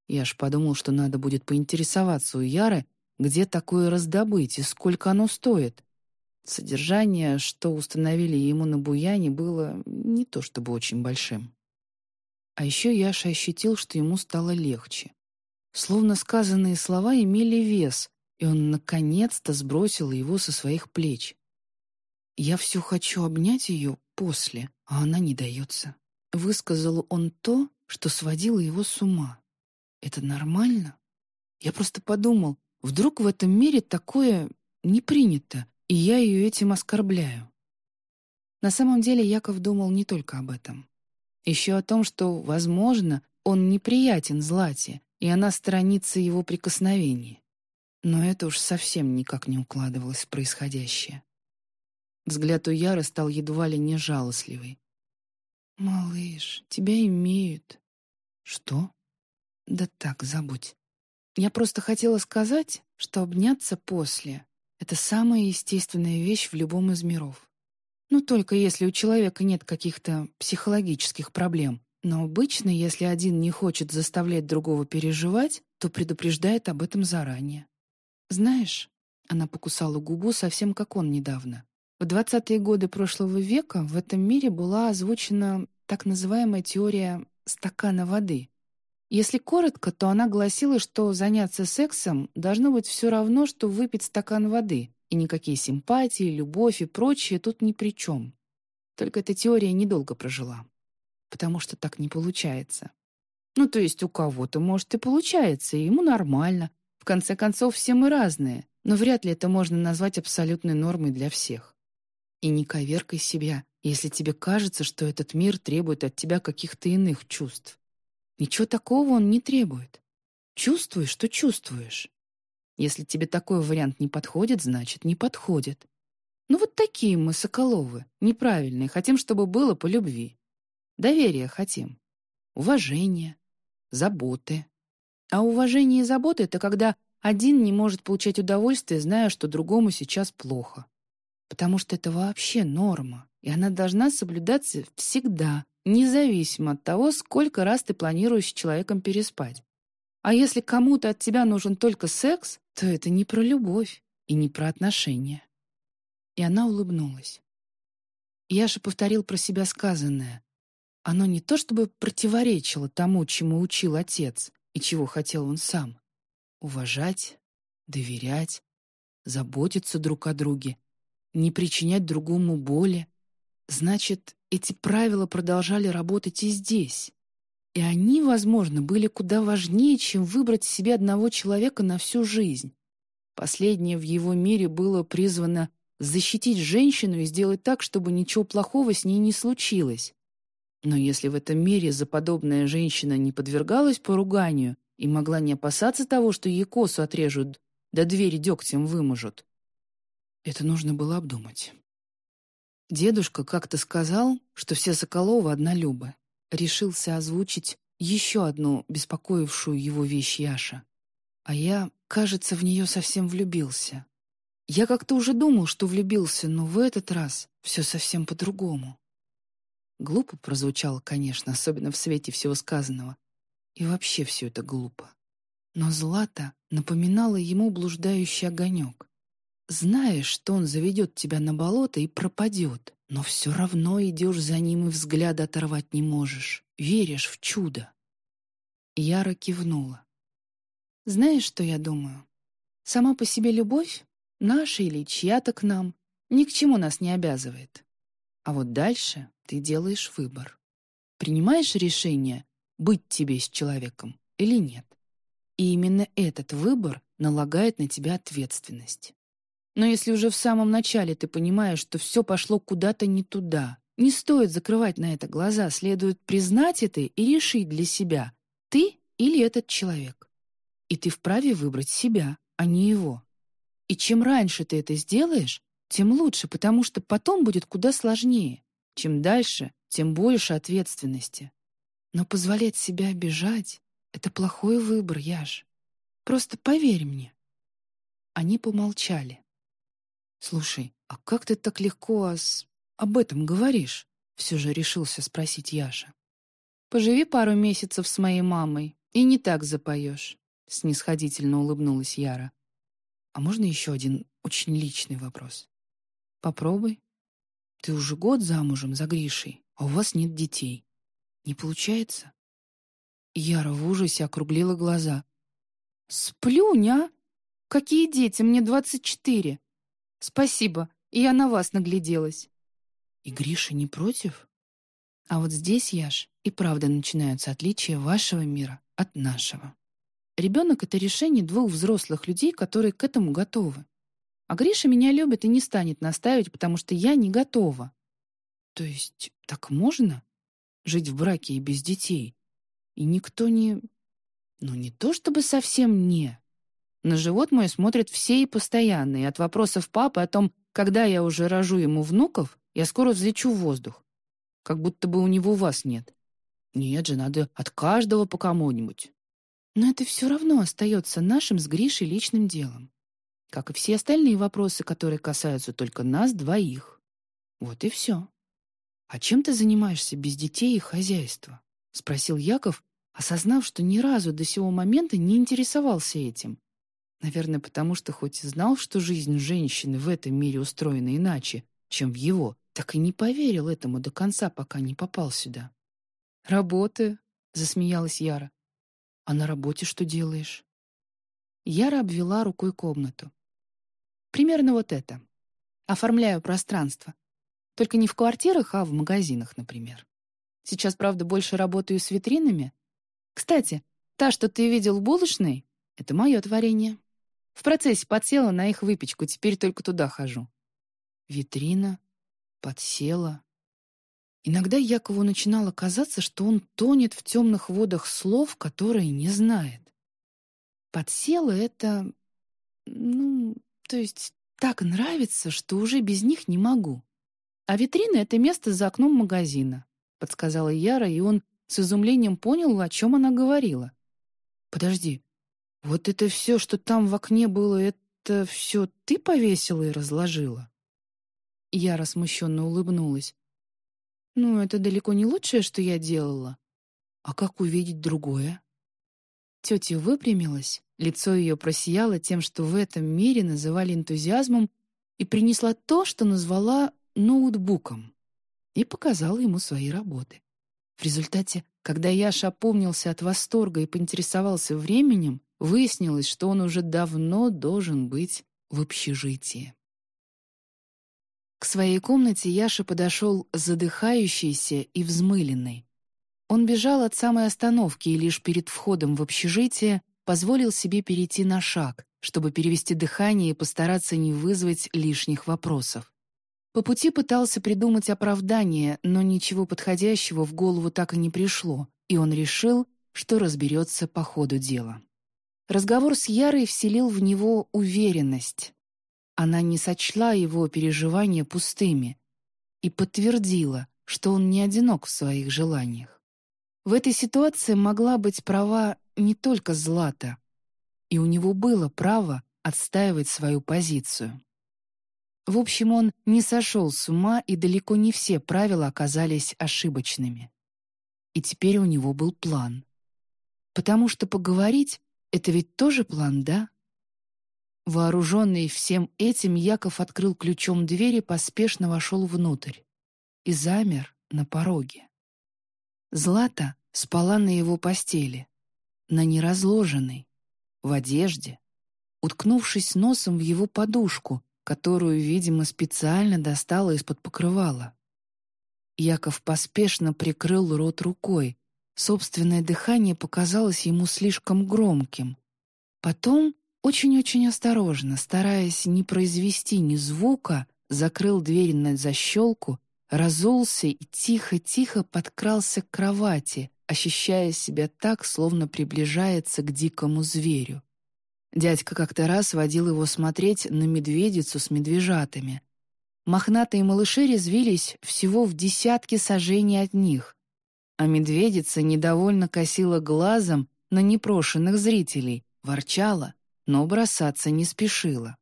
Я ж подумал, что надо будет поинтересоваться у Яры, где такое раздобыть и сколько оно стоит. Содержание, что установили ему на буяне, было не то чтобы очень большим. А еще Яша ощутил, что ему стало легче. Словно сказанные слова имели вес, и он наконец-то сбросил его со своих плеч. «Я все хочу обнять ее после, а она не дается». Высказал он то, что сводило его с ума. «Это нормально?» Я просто подумал, вдруг в этом мире такое не принято, и я ее этим оскорбляю. На самом деле Яков думал не только об этом. Еще о том, что, возможно, он неприятен Злате, и она сторонится его прикосновений. Но это уж совсем никак не укладывалось в происходящее. Взгляд у Яры стал едва ли не жалостливый. «Малыш, тебя имеют». «Что?» «Да так, забудь. Я просто хотела сказать, что обняться после — это самая естественная вещь в любом из миров. Ну, только если у человека нет каких-то психологических проблем. Но обычно, если один не хочет заставлять другого переживать, то предупреждает об этом заранее. Знаешь, она покусала губу совсем как он недавно. В 20-е годы прошлого века в этом мире была озвучена так называемая теория стакана воды. Если коротко, то она гласила, что заняться сексом должно быть все равно, что выпить стакан воды, и никакие симпатии, любовь и прочее тут ни при чем. Только эта теория недолго прожила потому что так не получается. Ну, то есть у кого-то, может, и получается, и ему нормально. В конце концов, все мы разные, но вряд ли это можно назвать абсолютной нормой для всех. И не коверкай себя, если тебе кажется, что этот мир требует от тебя каких-то иных чувств. Ничего такого он не требует. Чувствуешь, что чувствуешь. Если тебе такой вариант не подходит, значит, не подходит. Ну вот такие мы, Соколовы, неправильные, хотим, чтобы было по любви. Доверия хотим. Уважения, заботы. А уважение и забота — это когда один не может получать удовольствие, зная, что другому сейчас плохо. Потому что это вообще норма, и она должна соблюдаться всегда, независимо от того, сколько раз ты планируешь с человеком переспать. А если кому-то от тебя нужен только секс, то это не про любовь и не про отношения. И она улыбнулась. Яша повторил про себя сказанное, оно не то чтобы противоречило тому, чему учил отец и чего хотел он сам. Уважать, доверять, заботиться друг о друге, не причинять другому боли. Значит, эти правила продолжали работать и здесь. И они, возможно, были куда важнее, чем выбрать себе одного человека на всю жизнь. Последнее в его мире было призвано защитить женщину и сделать так, чтобы ничего плохого с ней не случилось. Но если в этом мире заподобная женщина не подвергалась поруганию и могла не опасаться того, что ей косу отрежут, да двери дегтем выможут, это нужно было обдумать. Дедушка как-то сказал, что все Соколовы однолюбы. Решился озвучить еще одну беспокоившую его вещь Яша. А я, кажется, в нее совсем влюбился. Я как-то уже думал, что влюбился, но в этот раз все совсем по-другому. Глупо прозвучало, конечно, особенно в свете всего сказанного. И вообще все это глупо. Но Злата напоминала ему блуждающий огонек. Знаешь, что он заведет тебя на болото и пропадет, но все равно идешь за ним и взгляда оторвать не можешь. Веришь в чудо. Яра кивнула. Знаешь, что я думаю? Сама по себе любовь, наша или чья-то к нам, ни к чему нас не обязывает. А вот дальше ты делаешь выбор. Принимаешь решение, быть тебе с человеком или нет. И именно этот выбор налагает на тебя ответственность. Но если уже в самом начале ты понимаешь, что все пошло куда-то не туда, не стоит закрывать на это глаза, следует признать это и решить для себя, ты или этот человек. И ты вправе выбрать себя, а не его. И чем раньше ты это сделаешь, тем лучше, потому что потом будет куда сложнее. Чем дальше, тем больше ответственности. Но позволять себя обижать — это плохой выбор, Яш. Просто поверь мне. Они помолчали. «Слушай, а как ты так легко ос... об этом говоришь?» Все же решился спросить Яша. «Поживи пару месяцев с моей мамой, и не так запоешь», снисходительно улыбнулась Яра. «А можно еще один очень личный вопрос?» «Попробуй. Ты уже год замужем за Гришей, а у вас нет детей. Не получается?» Яра в ужасе округлила глаза. «Сплюнь, а? Какие дети? Мне двадцать четыре. Спасибо, я на вас нагляделась». «И Гриша не против?» А вот здесь, Яш, и правда начинаются отличия вашего мира от нашего. Ребенок — это решение двух взрослых людей, которые к этому готовы. А Гриша меня любит и не станет настаивать, потому что я не готова. То есть так можно? Жить в браке и без детей? И никто не... Ну, не то чтобы совсем не. На живот мой смотрят все и постоянно, и от вопросов папы о том, когда я уже рожу ему внуков, я скоро взлечу в воздух. Как будто бы у него вас нет. Нет же, надо от каждого по кому-нибудь. Но это все равно остается нашим с Гришей личным делом. Как и все остальные вопросы, которые касаются только нас двоих. Вот и все. «А чем ты занимаешься без детей и хозяйства?» — спросил Яков, осознав, что ни разу до сего момента не интересовался этим. Наверное, потому что хоть и знал, что жизнь женщины в этом мире устроена иначе, чем в его, так и не поверил этому до конца, пока не попал сюда. «Работаю», — засмеялась Яра. «А на работе что делаешь?» Яра обвела рукой комнату. «Примерно вот это. Оформляю пространство. Только не в квартирах, а в магазинах, например. Сейчас, правда, больше работаю с витринами. Кстати, та, что ты видел в булочной, — это мое творение. В процессе подсела на их выпечку, теперь только туда хожу. Витрина, подсела. Иногда Якову начинало казаться, что он тонет в темных водах слов, которые не знает. Подсела — это... Ну, то есть так нравится, что уже без них не могу. А витрина — это место за окном магазина, подсказала Яра, и он с изумлением понял, о чем она говорила. Подожди, вот это все, что там в окне было, это все ты повесила и разложила? Яра смущенно улыбнулась. «Ну, это далеко не лучшее, что я делала. А как увидеть другое?» Тетя выпрямилась, лицо ее просияло тем, что в этом мире называли энтузиазмом, и принесла то, что назвала ноутбуком, и показала ему свои работы. В результате, когда Яша опомнился от восторга и поинтересовался временем, выяснилось, что он уже давно должен быть в общежитии. К своей комнате Яша подошел задыхающийся и взмыленный. Он бежал от самой остановки и лишь перед входом в общежитие позволил себе перейти на шаг, чтобы перевести дыхание и постараться не вызвать лишних вопросов. По пути пытался придумать оправдание, но ничего подходящего в голову так и не пришло, и он решил, что разберется по ходу дела. Разговор с Ярой вселил в него уверенность, она не сочла его переживания пустыми и подтвердила, что он не одинок в своих желаниях. В этой ситуации могла быть права не только Злата, и у него было право отстаивать свою позицию. В общем, он не сошел с ума, и далеко не все правила оказались ошибочными. И теперь у него был план. Потому что поговорить — это ведь тоже план, да? Вооруженный всем этим, Яков открыл ключом дверь и поспешно вошел внутрь. И замер на пороге. Злата спала на его постели, на неразложенной, в одежде, уткнувшись носом в его подушку, которую, видимо, специально достала из-под покрывала. Яков поспешно прикрыл рот рукой. Собственное дыхание показалось ему слишком громким. Потом Очень-очень осторожно, стараясь не произвести ни звука, закрыл дверь на защелку, разулся и тихо-тихо подкрался к кровати, ощущая себя так, словно приближается к дикому зверю. Дядька как-то раз водил его смотреть на медведицу с медвежатами. Мохнатые малыши резвились всего в десятке сажений от них, а медведица недовольно косила глазом на непрошенных зрителей, ворчала, но бросаться не спешила.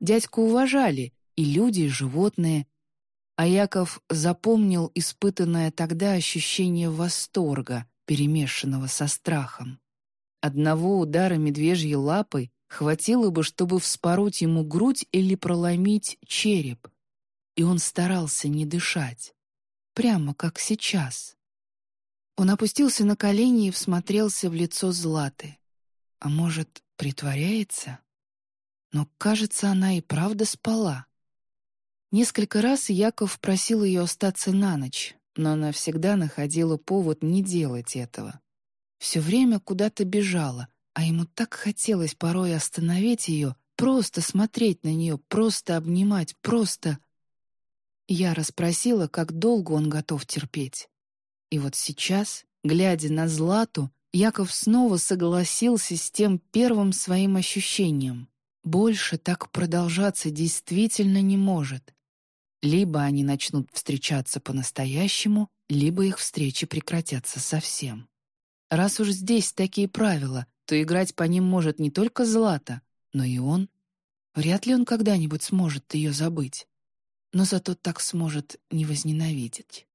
Дядьку уважали и люди, и животные, а Яков запомнил испытанное тогда ощущение восторга, перемешанного со страхом. Одного удара медвежьей лапой хватило бы, чтобы вспороть ему грудь или проломить череп. И он старался не дышать. Прямо как сейчас. Он опустился на колени и всмотрелся в лицо Златы. А может, притворяется? Но, кажется, она и правда спала. Несколько раз Яков просил ее остаться на ночь, но она всегда находила повод не делать этого. Все время куда-то бежала, а ему так хотелось порой остановить ее, просто смотреть на нее, просто обнимать, просто... Я расспросила, как долго он готов терпеть. И вот сейчас, глядя на Злату, Яков снова согласился с тем первым своим ощущением. Больше так продолжаться действительно не может. Либо они начнут встречаться по-настоящему, либо их встречи прекратятся совсем. Раз уж здесь такие правила, то играть по ним может не только Злата, но и он. Вряд ли он когда-нибудь сможет ее забыть. Но зато так сможет не возненавидеть.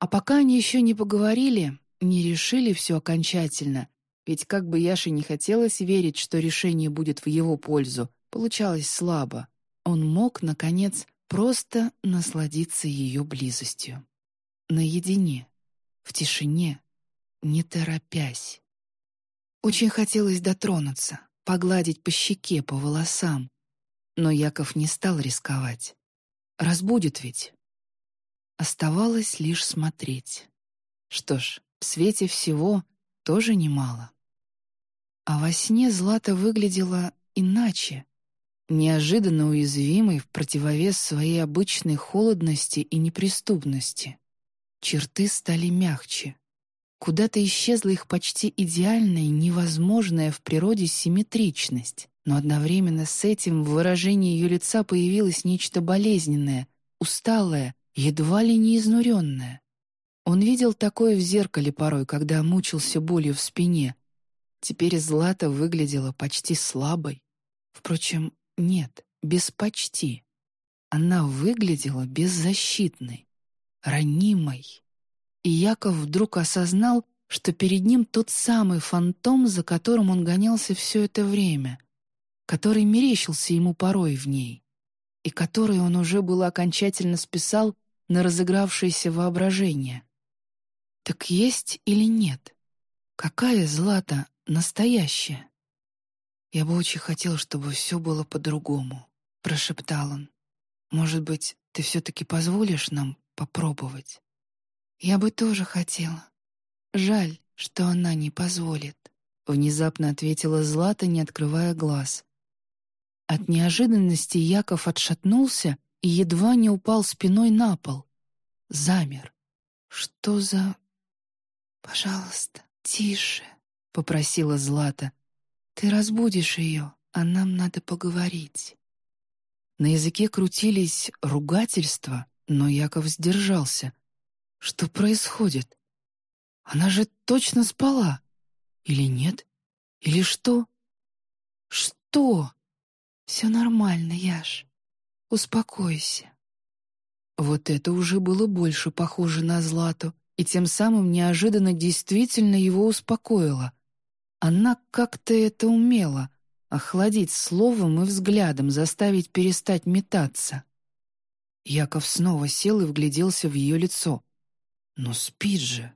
А пока они еще не поговорили, не решили все окончательно, ведь как бы Яше не хотелось верить, что решение будет в его пользу, получалось слабо. Он мог, наконец, просто насладиться ее близостью. Наедине, в тишине, не торопясь. Очень хотелось дотронуться, погладить по щеке, по волосам. Но Яков не стал рисковать. Разбудит ведь. Оставалось лишь смотреть. Что ж, в свете всего тоже немало. А во сне Злата выглядела иначе, неожиданно уязвимой в противовес своей обычной холодности и неприступности. Черты стали мягче. Куда-то исчезла их почти идеальная, невозможная в природе симметричность, но одновременно с этим в выражении ее лица появилось нечто болезненное, усталое, едва ли не изнуренная. Он видел такое в зеркале порой, когда мучился болью в спине. Теперь Злата выглядела почти слабой. Впрочем, нет, без почти. Она выглядела беззащитной, ранимой. И Яков вдруг осознал, что перед ним тот самый фантом, за которым он гонялся все это время, который мерещился ему порой в ней, и который он уже было окончательно списал на разыгравшееся воображение. Так есть или нет? Какая Злата настоящая? «Я бы очень хотел, чтобы все было по-другому», — прошептал он. «Может быть, ты все-таки позволишь нам попробовать?» «Я бы тоже хотела. Жаль, что она не позволит», — внезапно ответила Злата, не открывая глаз. От неожиданности Яков отшатнулся и едва не упал спиной на пол. Замер. Что за... «Пожалуйста, тише», — попросила Злата. «Ты разбудишь ее, а нам надо поговорить». На языке крутились ругательства, но Яков сдержался. Что происходит? Она же точно спала. Или нет? Или что? Что? Все нормально, Яш. Успокойся. Вот это уже было больше похоже на Злату, и тем самым неожиданно действительно его успокоило. Она как-то это умела — охладить словом и взглядом, заставить перестать метаться. Яков снова сел и вгляделся в ее лицо. «Но спит же!»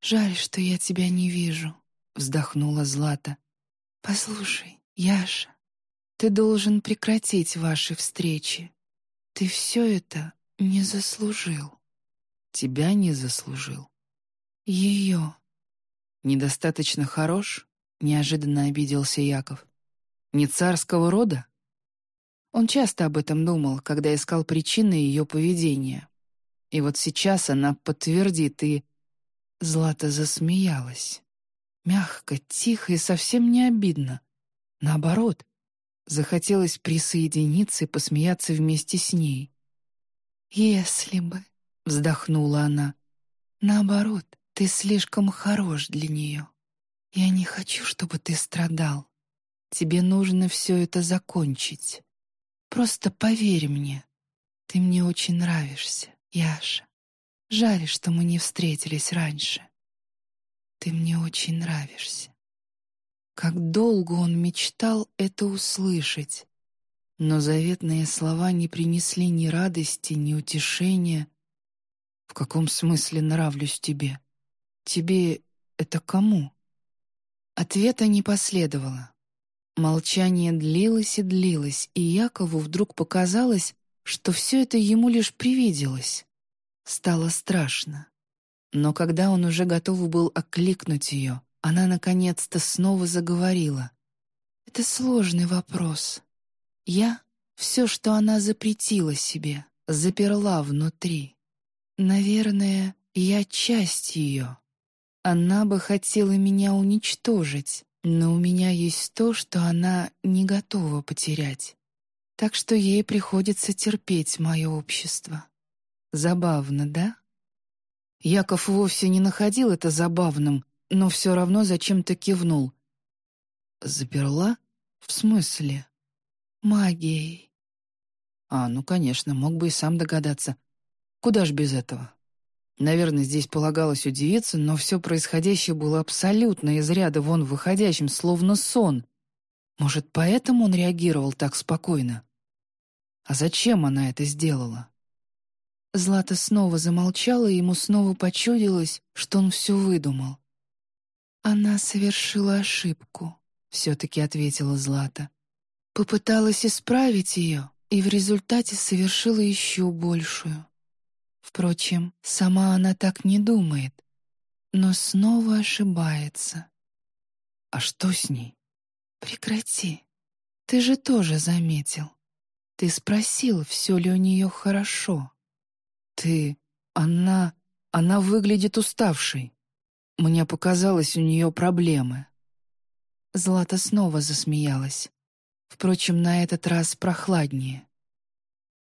«Жаль, что я тебя не вижу», — вздохнула Злата. «Послушай, Яша, ты должен прекратить ваши встречи. Ты все это не заслужил. Тебя не заслужил. Ее. Недостаточно хорош? Неожиданно обиделся Яков. Не царского рода? Он часто об этом думал, когда искал причины ее поведения. И вот сейчас она подтвердит и... Злата засмеялась. Мягко, тихо и совсем не обидно. Наоборот, захотелось присоединиться и посмеяться вместе с ней. «Если бы», — вздохнула она, — «наоборот, ты слишком хорош для нее. Я не хочу, чтобы ты страдал. Тебе нужно все это закончить. Просто поверь мне. Ты мне очень нравишься, Яша. Жаль, что мы не встретились раньше. Ты мне очень нравишься. Как долго он мечтал это услышать. Но заветные слова не принесли ни радости, ни утешения. «В каком смысле нравлюсь тебе? Тебе это кому?» Ответа не последовало. Молчание длилось и длилось, и Якову вдруг показалось, что все это ему лишь привиделось. Стало страшно. Но когда он уже готов был окликнуть ее, она наконец-то снова заговорила. «Это сложный вопрос. Я — все, что она запретила себе, заперла внутри. Наверное, я часть ее. Она бы хотела меня уничтожить, но у меня есть то, что она не готова потерять. Так что ей приходится терпеть мое общество. Забавно, да? Яков вовсе не находил это забавным, но все равно зачем-то кивнул. Заперла? В смысле? Магией. А, ну, конечно, мог бы и сам догадаться. Куда ж без этого? Наверное, здесь полагалось удивиться, но все происходящее было абсолютно из ряда вон выходящим, словно сон. Может, поэтому он реагировал так спокойно? А зачем она это сделала? Злата снова замолчала, и ему снова почудилось, что он все выдумал. «Она совершила ошибку», — все-таки ответила Злата. Попыталась исправить ее, и в результате совершила еще большую. Впрочем, сама она так не думает, но снова ошибается. А что с ней? Прекрати. Ты же тоже заметил. Ты спросил, все ли у нее хорошо. Ты... Она... Она выглядит уставшей. Мне показалось, у нее проблемы. Злата снова засмеялась. Впрочем, на этот раз прохладнее.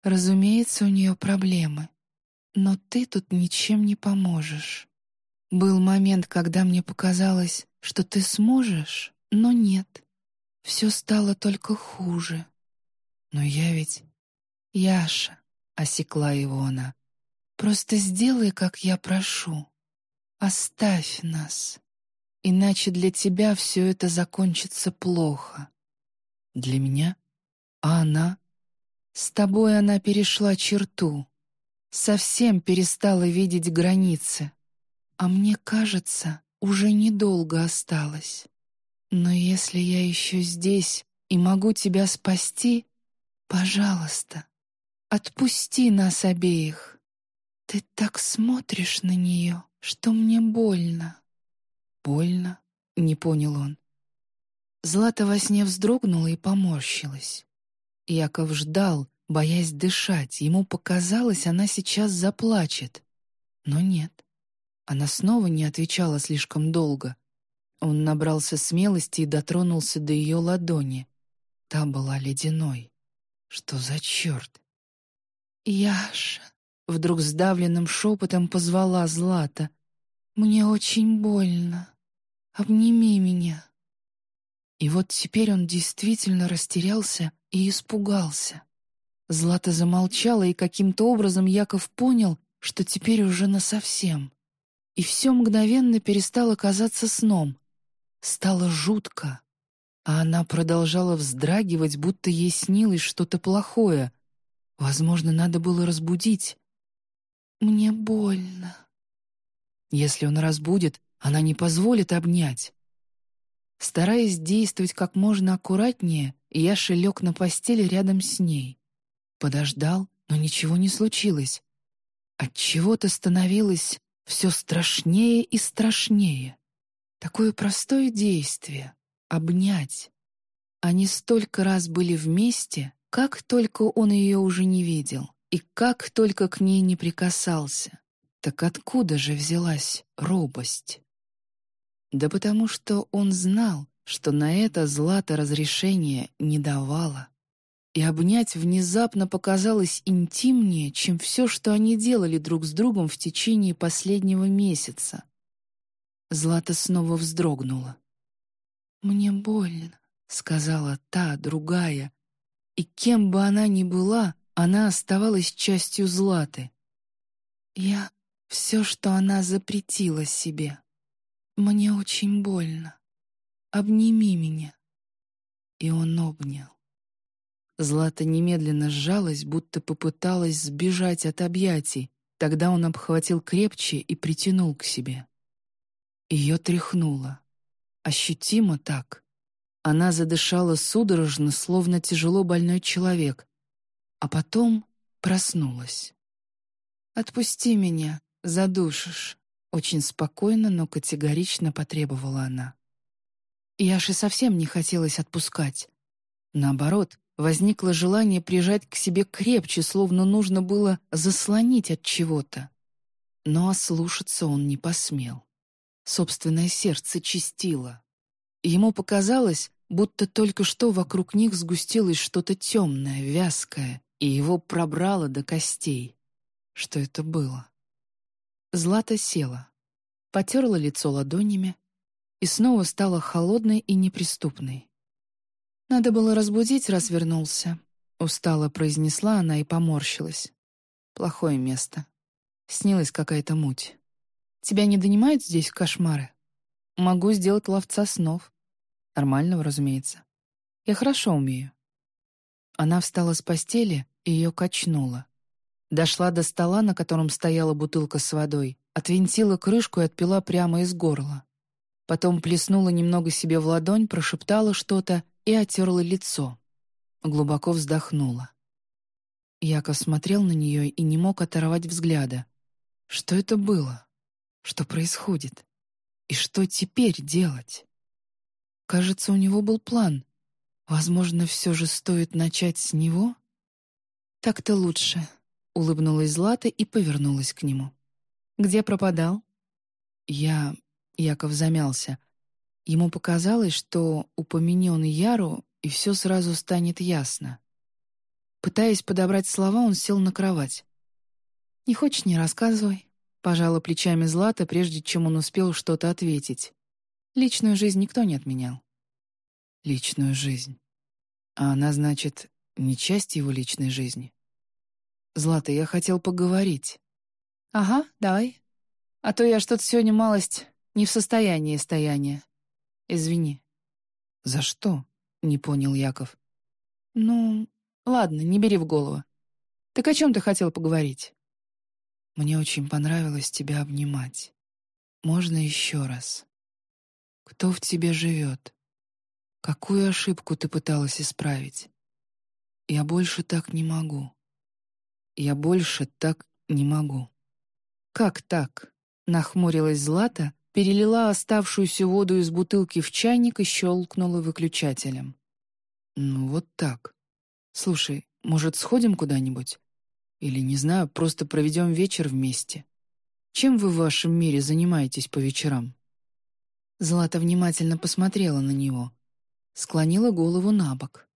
Разумеется, у нее проблемы. Но ты тут ничем не поможешь. Был момент, когда мне показалось, что ты сможешь, но нет. Все стало только хуже. Но я ведь... Яша, — осекла его она, — просто сделай, как я прошу. Оставь нас. Иначе для тебя все это закончится плохо. Для меня? А она? С тобой она перешла черту совсем перестала видеть границы. А мне кажется, уже недолго осталось. Но если я еще здесь и могу тебя спасти, пожалуйста, отпусти нас обеих. Ты так смотришь на нее, что мне больно. Больно? Не понял он. Злата во сне вздрогнула и поморщилась. Яков ждал, боясь дышать. Ему показалось, она сейчас заплачет. Но нет. Она снова не отвечала слишком долго. Он набрался смелости и дотронулся до ее ладони. Та была ледяной. Что за черт? «Яша!» — вдруг сдавленным шепотом позвала Злата. «Мне очень больно. Обними меня». И вот теперь он действительно растерялся и испугался. Злата замолчала, и каким-то образом Яков понял, что теперь уже насовсем. И все мгновенно перестало казаться сном. Стало жутко. А она продолжала вздрагивать, будто ей снилось что-то плохое. Возможно, надо было разбудить. «Мне больно». Если он разбудит, она не позволит обнять. Стараясь действовать как можно аккуратнее, Яша лег на постели рядом с ней. Подождал, но ничего не случилось. От чего то становилось все страшнее и страшнее. Такое простое действие — обнять. Они столько раз были вместе, как только он ее уже не видел, и как только к ней не прикасался. Так откуда же взялась робость? Да потому что он знал, что на это Злата разрешения не давала. И обнять внезапно показалось интимнее, чем все, что они делали друг с другом в течение последнего месяца. Злата снова вздрогнула. «Мне больно», — сказала та, другая. И кем бы она ни была, она оставалась частью Златы. «Я — все, что она запретила себе. Мне очень больно. Обними меня». И он обнял. Злата немедленно сжалась, будто попыталась сбежать от объятий. Тогда он обхватил крепче и притянул к себе. Ее тряхнуло. Ощутимо так. Она задышала судорожно, словно тяжело больной человек, а потом проснулась. «Отпусти меня, задушишь», — очень спокойно, но категорично потребовала она. Яше совсем не хотелось отпускать. Наоборот, возникло желание прижать к себе крепче, словно нужно было заслонить от чего-то. Но ослушаться он не посмел. Собственное сердце чистило. Ему показалось, будто только что вокруг них сгустилось что-то темное, вязкое, и его пробрало до костей. Что это было? Злата села, потерла лицо ладонями и снова стала холодной и неприступной. «Надо было разбудить, раз вернулся», — устало произнесла она и поморщилась. «Плохое место. Снилась какая-то муть». Тебя не донимают здесь кошмары? Могу сделать ловца снов. Нормального, разумеется. Я хорошо умею». Она встала с постели и ее качнула. Дошла до стола, на котором стояла бутылка с водой, отвинтила крышку и отпила прямо из горла. Потом плеснула немного себе в ладонь, прошептала что-то и отерла лицо. Глубоко вздохнула. Яков смотрел на нее и не мог оторвать взгляда. Что это было? Что происходит? И что теперь делать? Кажется, у него был план. Возможно, все же стоит начать с него? Так-то лучше, — улыбнулась Злата и повернулась к нему. «Где пропадал?» Я... Яков замялся. Ему показалось, что упомяни Яру, и все сразу станет ясно. Пытаясь подобрать слова, он сел на кровать. «Не хочешь — не рассказывай. Пожала плечами Злата, прежде чем он успел что-то ответить. Личную жизнь никто не отменял. Личную жизнь. А она, значит, не часть его личной жизни. Злата, я хотел поговорить. Ага, давай. А то я что-то сегодня малость не в состоянии стояния. Извини. За что? Не понял Яков. Ну, ладно, не бери в голову. Так о чем ты хотел поговорить? Мне очень понравилось тебя обнимать. Можно еще раз? Кто в тебе живет? Какую ошибку ты пыталась исправить? Я больше так не могу. Я больше так не могу. Как так? Нахмурилась Злата, перелила оставшуюся воду из бутылки в чайник и щелкнула выключателем. Ну вот так. Слушай, может, сходим куда-нибудь? Или, не знаю, просто проведем вечер вместе. Чем вы в вашем мире занимаетесь по вечерам?» Злата внимательно посмотрела на него, склонила голову на бок.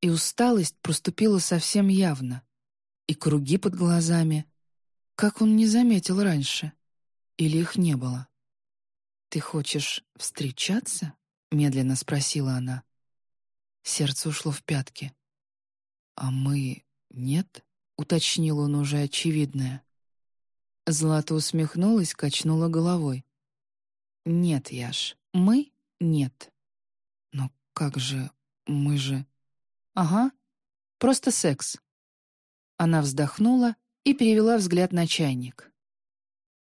И усталость проступила совсем явно. И круги под глазами. Как он не заметил раньше? Или их не было? «Ты хочешь встречаться?» — медленно спросила она. Сердце ушло в пятки. «А мы нет?» — уточнил он уже очевидное. Злата усмехнулась, качнула головой. «Нет, Яш, мы — нет». «Но как же, мы же...» «Ага, просто секс». Она вздохнула и перевела взгляд на чайник.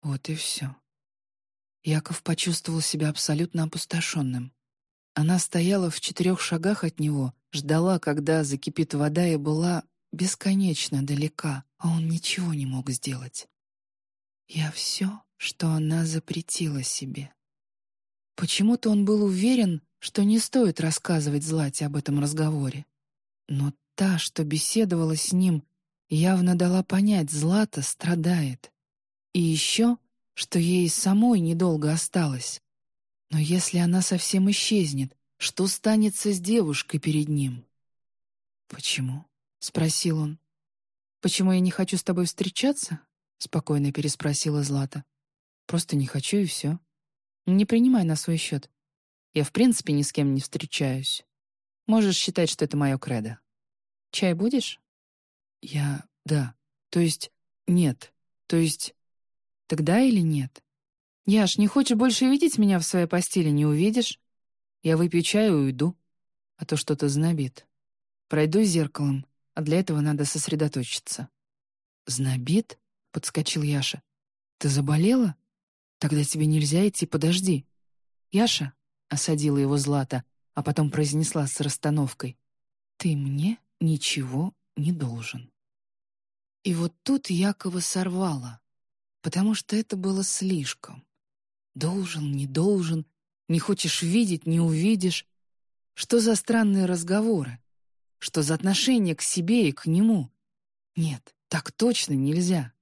Вот и все. Яков почувствовал себя абсолютно опустошенным. Она стояла в четырех шагах от него, ждала, когда закипит вода, и была бесконечно далека, а он ничего не мог сделать. Я все, что она запретила себе. Почему-то он был уверен, что не стоит рассказывать Злате об этом разговоре. Но та, что беседовала с ним, явно дала понять, Злата страдает. И еще, что ей самой недолго осталось. Но если она совсем исчезнет, что станется с девушкой перед ним? «Почему?» — спросил он. «Почему я не хочу с тобой встречаться?» — спокойно переспросила Злата. «Просто не хочу, и все. Не принимай на свой счет. Я в принципе ни с кем не встречаюсь. Можешь считать, что это мое кредо. Чай будешь?» «Я... да. То есть... нет. То есть... Тогда или нет?» «Яш, не хочешь больше видеть меня в своей постели, не увидишь? Я выпью чай и уйду. А то что-то знобит. Пройду зеркалом, а для этого надо сосредоточиться». «Знобит?» — подскочил Яша. «Ты заболела? Тогда тебе нельзя идти, подожди». «Яша?» — осадила его Злата, а потом произнесла с расстановкой. «Ты мне ничего не должен». И вот тут Якова сорвала, потому что это было слишком. Должен, не должен, не хочешь видеть, не увидишь. Что за странные разговоры? Что за отношение к себе и к нему? Нет, так точно нельзя.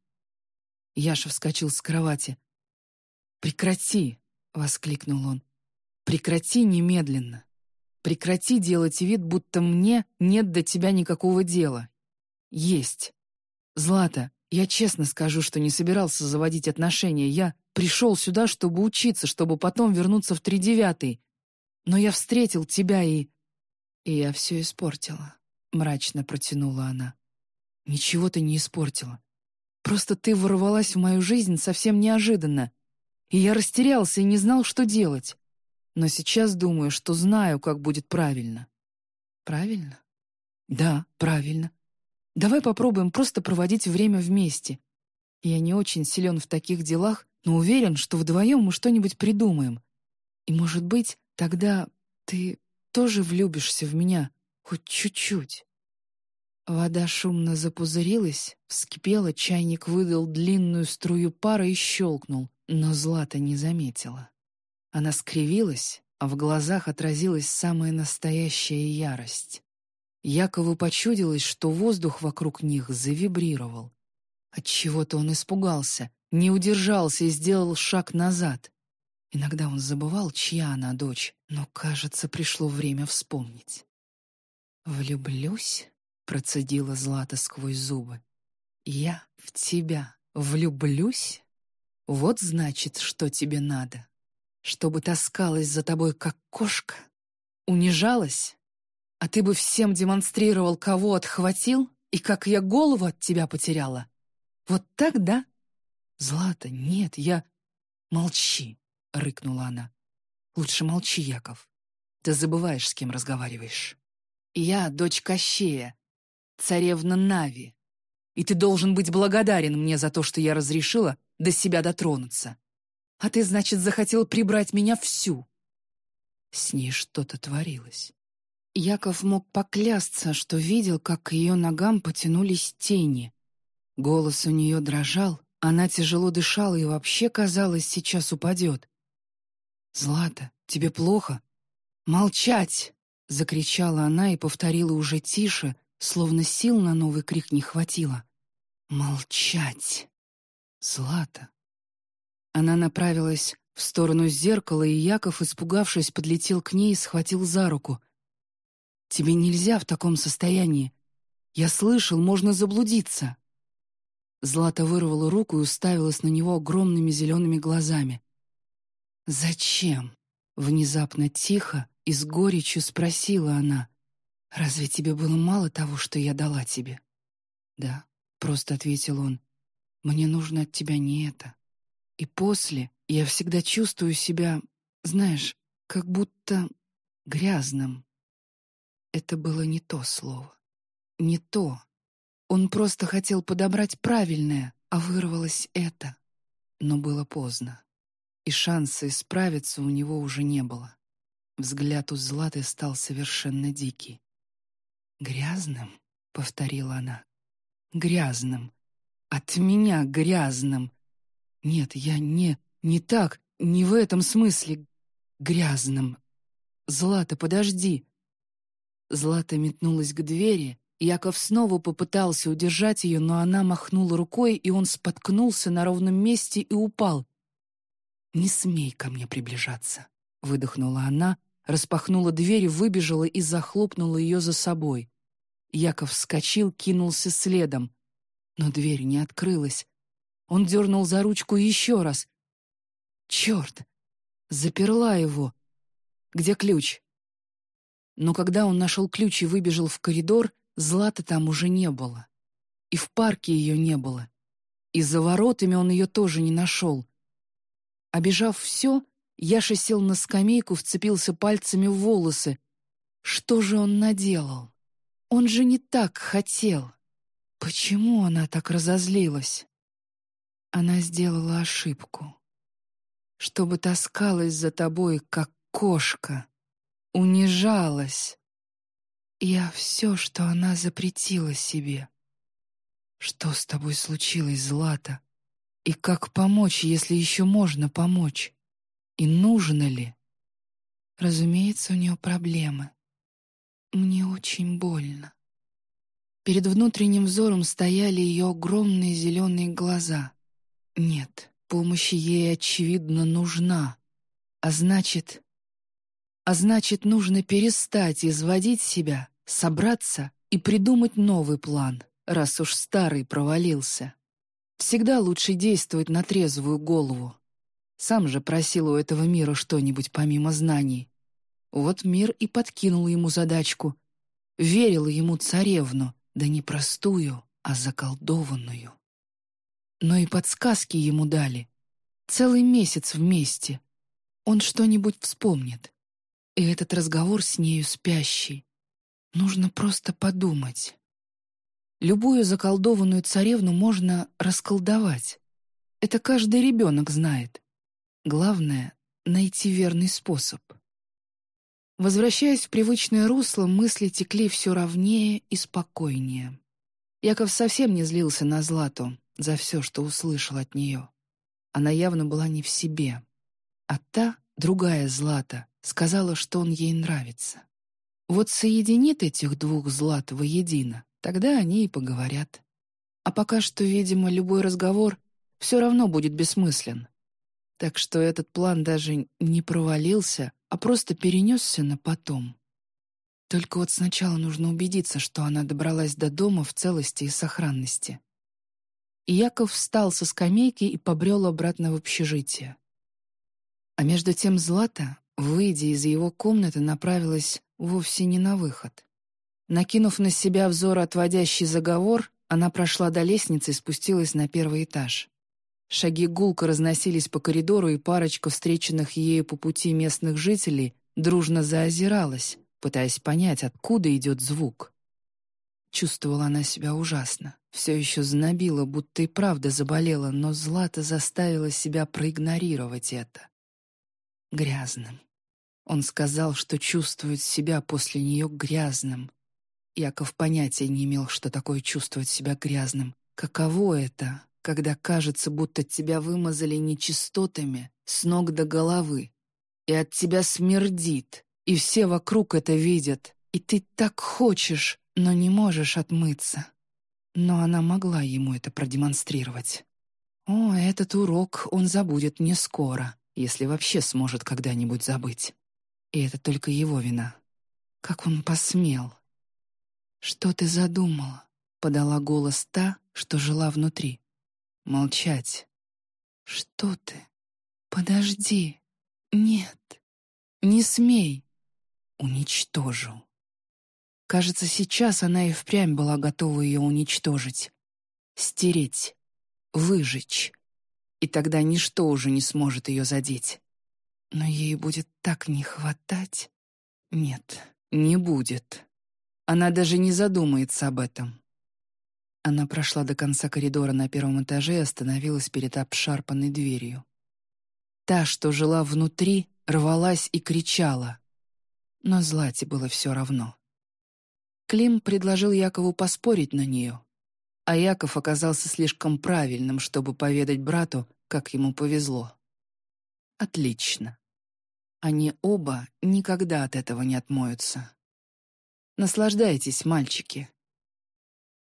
Яша вскочил с кровати. «Прекрати!» — воскликнул он. «Прекрати немедленно! Прекрати делать вид, будто мне нет до тебя никакого дела. Есть. Злата, я честно скажу, что не собирался заводить отношения. Я пришел сюда, чтобы учиться, чтобы потом вернуться в тридевятый. Но я встретил тебя и... И я все испортила. Мрачно протянула она. Ничего ты не испортила. Просто ты ворвалась в мою жизнь совсем неожиданно. И я растерялся и не знал, что делать. Но сейчас думаю, что знаю, как будет правильно. Правильно? Да, правильно. Давай попробуем просто проводить время вместе. Я не очень силен в таких делах, но уверен, что вдвоем мы что-нибудь придумаем. И, может быть, тогда ты тоже влюбишься в меня, хоть чуть-чуть». Вода шумно запузырилась, вскипела, чайник выдал длинную струю пара и щелкнул, но Злата не заметила. Она скривилась, а в глазах отразилась самая настоящая ярость. Якову почудилось, что воздух вокруг них завибрировал. Отчего-то он испугался, не удержался и сделал шаг назад. Иногда он забывал, чья она дочь, но, кажется, пришло время вспомнить. «Влюблюсь?» — процедила Злата сквозь зубы. «Я в тебя влюблюсь? Вот значит, что тебе надо. Чтобы таскалась за тобой, как кошка? Унижалась? А ты бы всем демонстрировал, кого отхватил и как я голову от тебя потеряла. Вот так, да? Злата, нет, я... Молчи, — рыкнула она. Лучше молчи, Яков. Ты забываешь, с кем разговариваешь. Я дочь Кощея, царевна Нави. И ты должен быть благодарен мне за то, что я разрешила до себя дотронуться. А ты, значит, захотел прибрать меня всю. С ней что-то творилось. Яков мог поклясться, что видел, как к ее ногам потянулись тени. Голос у нее дрожал, она тяжело дышала и вообще, казалось, сейчас упадет. «Злата, тебе плохо?» «Молчать!» — закричала она и повторила уже тише, словно сил на новый крик не хватило. «Молчать!» «Злата!» Она направилась в сторону зеркала, и Яков, испугавшись, подлетел к ней и схватил за руку. Тебе нельзя в таком состоянии. Я слышал, можно заблудиться». Злата вырвала руку и уставилась на него огромными зелеными глазами. «Зачем?» — внезапно тихо и с горечью спросила она. «Разве тебе было мало того, что я дала тебе?» «Да», — просто ответил он. «Мне нужно от тебя не это. И после я всегда чувствую себя, знаешь, как будто грязным, это было не то слово. Не то. Он просто хотел подобрать правильное, а вырвалось это. Но было поздно. И шанса исправиться у него уже не было. Взгляд у Златы стал совершенно дикий. «Грязным?» — повторила она. «Грязным. От меня грязным. Нет, я не... не так, не в этом смысле. Грязным. «Злата, подожди!» Злата метнулась к двери, Яков снова попытался удержать ее, но она махнула рукой, и он споткнулся на ровном месте и упал. «Не смей ко мне приближаться», — выдохнула она, распахнула дверь, выбежала и захлопнула ее за собой. Яков вскочил, кинулся следом. Но дверь не открылась. Он дернул за ручку еще раз. «Черт! Заперла его! Где ключ?» Но когда он нашел ключ и выбежал в коридор, Златы там уже не было. И в парке ее не было. И за воротами он ее тоже не нашел. Обежав все, Яша сел на скамейку, вцепился пальцами в волосы. Что же он наделал? Он же не так хотел. Почему она так разозлилась? Она сделала ошибку. Чтобы таскалась за тобой, как кошка. Унижалась. Я все, что она запретила себе. Что с тобой случилось, Злата? И как помочь, если еще можно помочь? И нужно ли? Разумеется, у нее проблемы. Мне очень больно. Перед внутренним взором стояли ее огромные зеленые глаза. Нет, помощь ей, очевидно, нужна. А значит, а значит, нужно перестать изводить себя, собраться и придумать новый план, раз уж старый провалился. Всегда лучше действовать на трезвую голову. Сам же просил у этого мира что-нибудь помимо знаний. Вот мир и подкинул ему задачку. Верил ему царевну, да не простую, а заколдованную. Но и подсказки ему дали. Целый месяц вместе. Он что-нибудь вспомнит. И этот разговор с нею спящий. Нужно просто подумать. Любую заколдованную царевну можно расколдовать. Это каждый ребенок знает. Главное — найти верный способ. Возвращаясь в привычное русло, мысли текли все ровнее и спокойнее. Яков совсем не злился на Злату за все, что услышал от нее. Она явно была не в себе. А та, другая Злата, сказала, что он ей нравится. Вот соединит этих двух злат воедино, тогда они и поговорят. А пока что, видимо, любой разговор все равно будет бессмыслен. Так что этот план даже не провалился, а просто перенесся на потом. Только вот сначала нужно убедиться, что она добралась до дома в целости и сохранности. И Яков встал со скамейки и побрел обратно в общежитие. А между тем Злата, Выйдя из его комнаты, направилась вовсе не на выход. Накинув на себя взор отводящий заговор, она прошла до лестницы и спустилась на первый этаж. Шаги гулко разносились по коридору, и парочка встреченных ею по пути местных жителей дружно заозиралась, пытаясь понять, откуда идет звук. Чувствовала она себя ужасно. Все еще знобила, будто и правда заболела, но Злата заставила себя проигнорировать это. Грязным, он сказал, что чувствует себя после нее грязным. Яков понятия не имел, что такое чувствовать себя грязным. Каково это, когда кажется, будто тебя вымазали нечистотами с ног до головы, и от тебя смердит, и все вокруг это видят, и ты так хочешь, но не можешь отмыться. Но она могла ему это продемонстрировать. О, этот урок он забудет не скоро, если вообще сможет когда-нибудь забыть. И это только его вина. Как он посмел? «Что ты задумала?» — подала голос та, что жила внутри. «Молчать». «Что ты? Подожди. Нет. Не смей. Уничтожу». Кажется, сейчас она и впрямь была готова ее уничтожить. Стереть. Выжечь. И тогда ничто уже не сможет ее задеть. Но ей будет так не хватать. Нет, не будет. Она даже не задумается об этом. Она прошла до конца коридора на первом этаже и остановилась перед обшарпанной дверью. Та, что жила внутри, рвалась и кричала. Но Злате было все равно. Клим предложил Якову поспорить на нее, а Яков оказался слишком правильным, чтобы поведать брату, как ему повезло. Отлично. Они оба никогда от этого не отмоются. Наслаждайтесь, мальчики.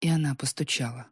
И она постучала.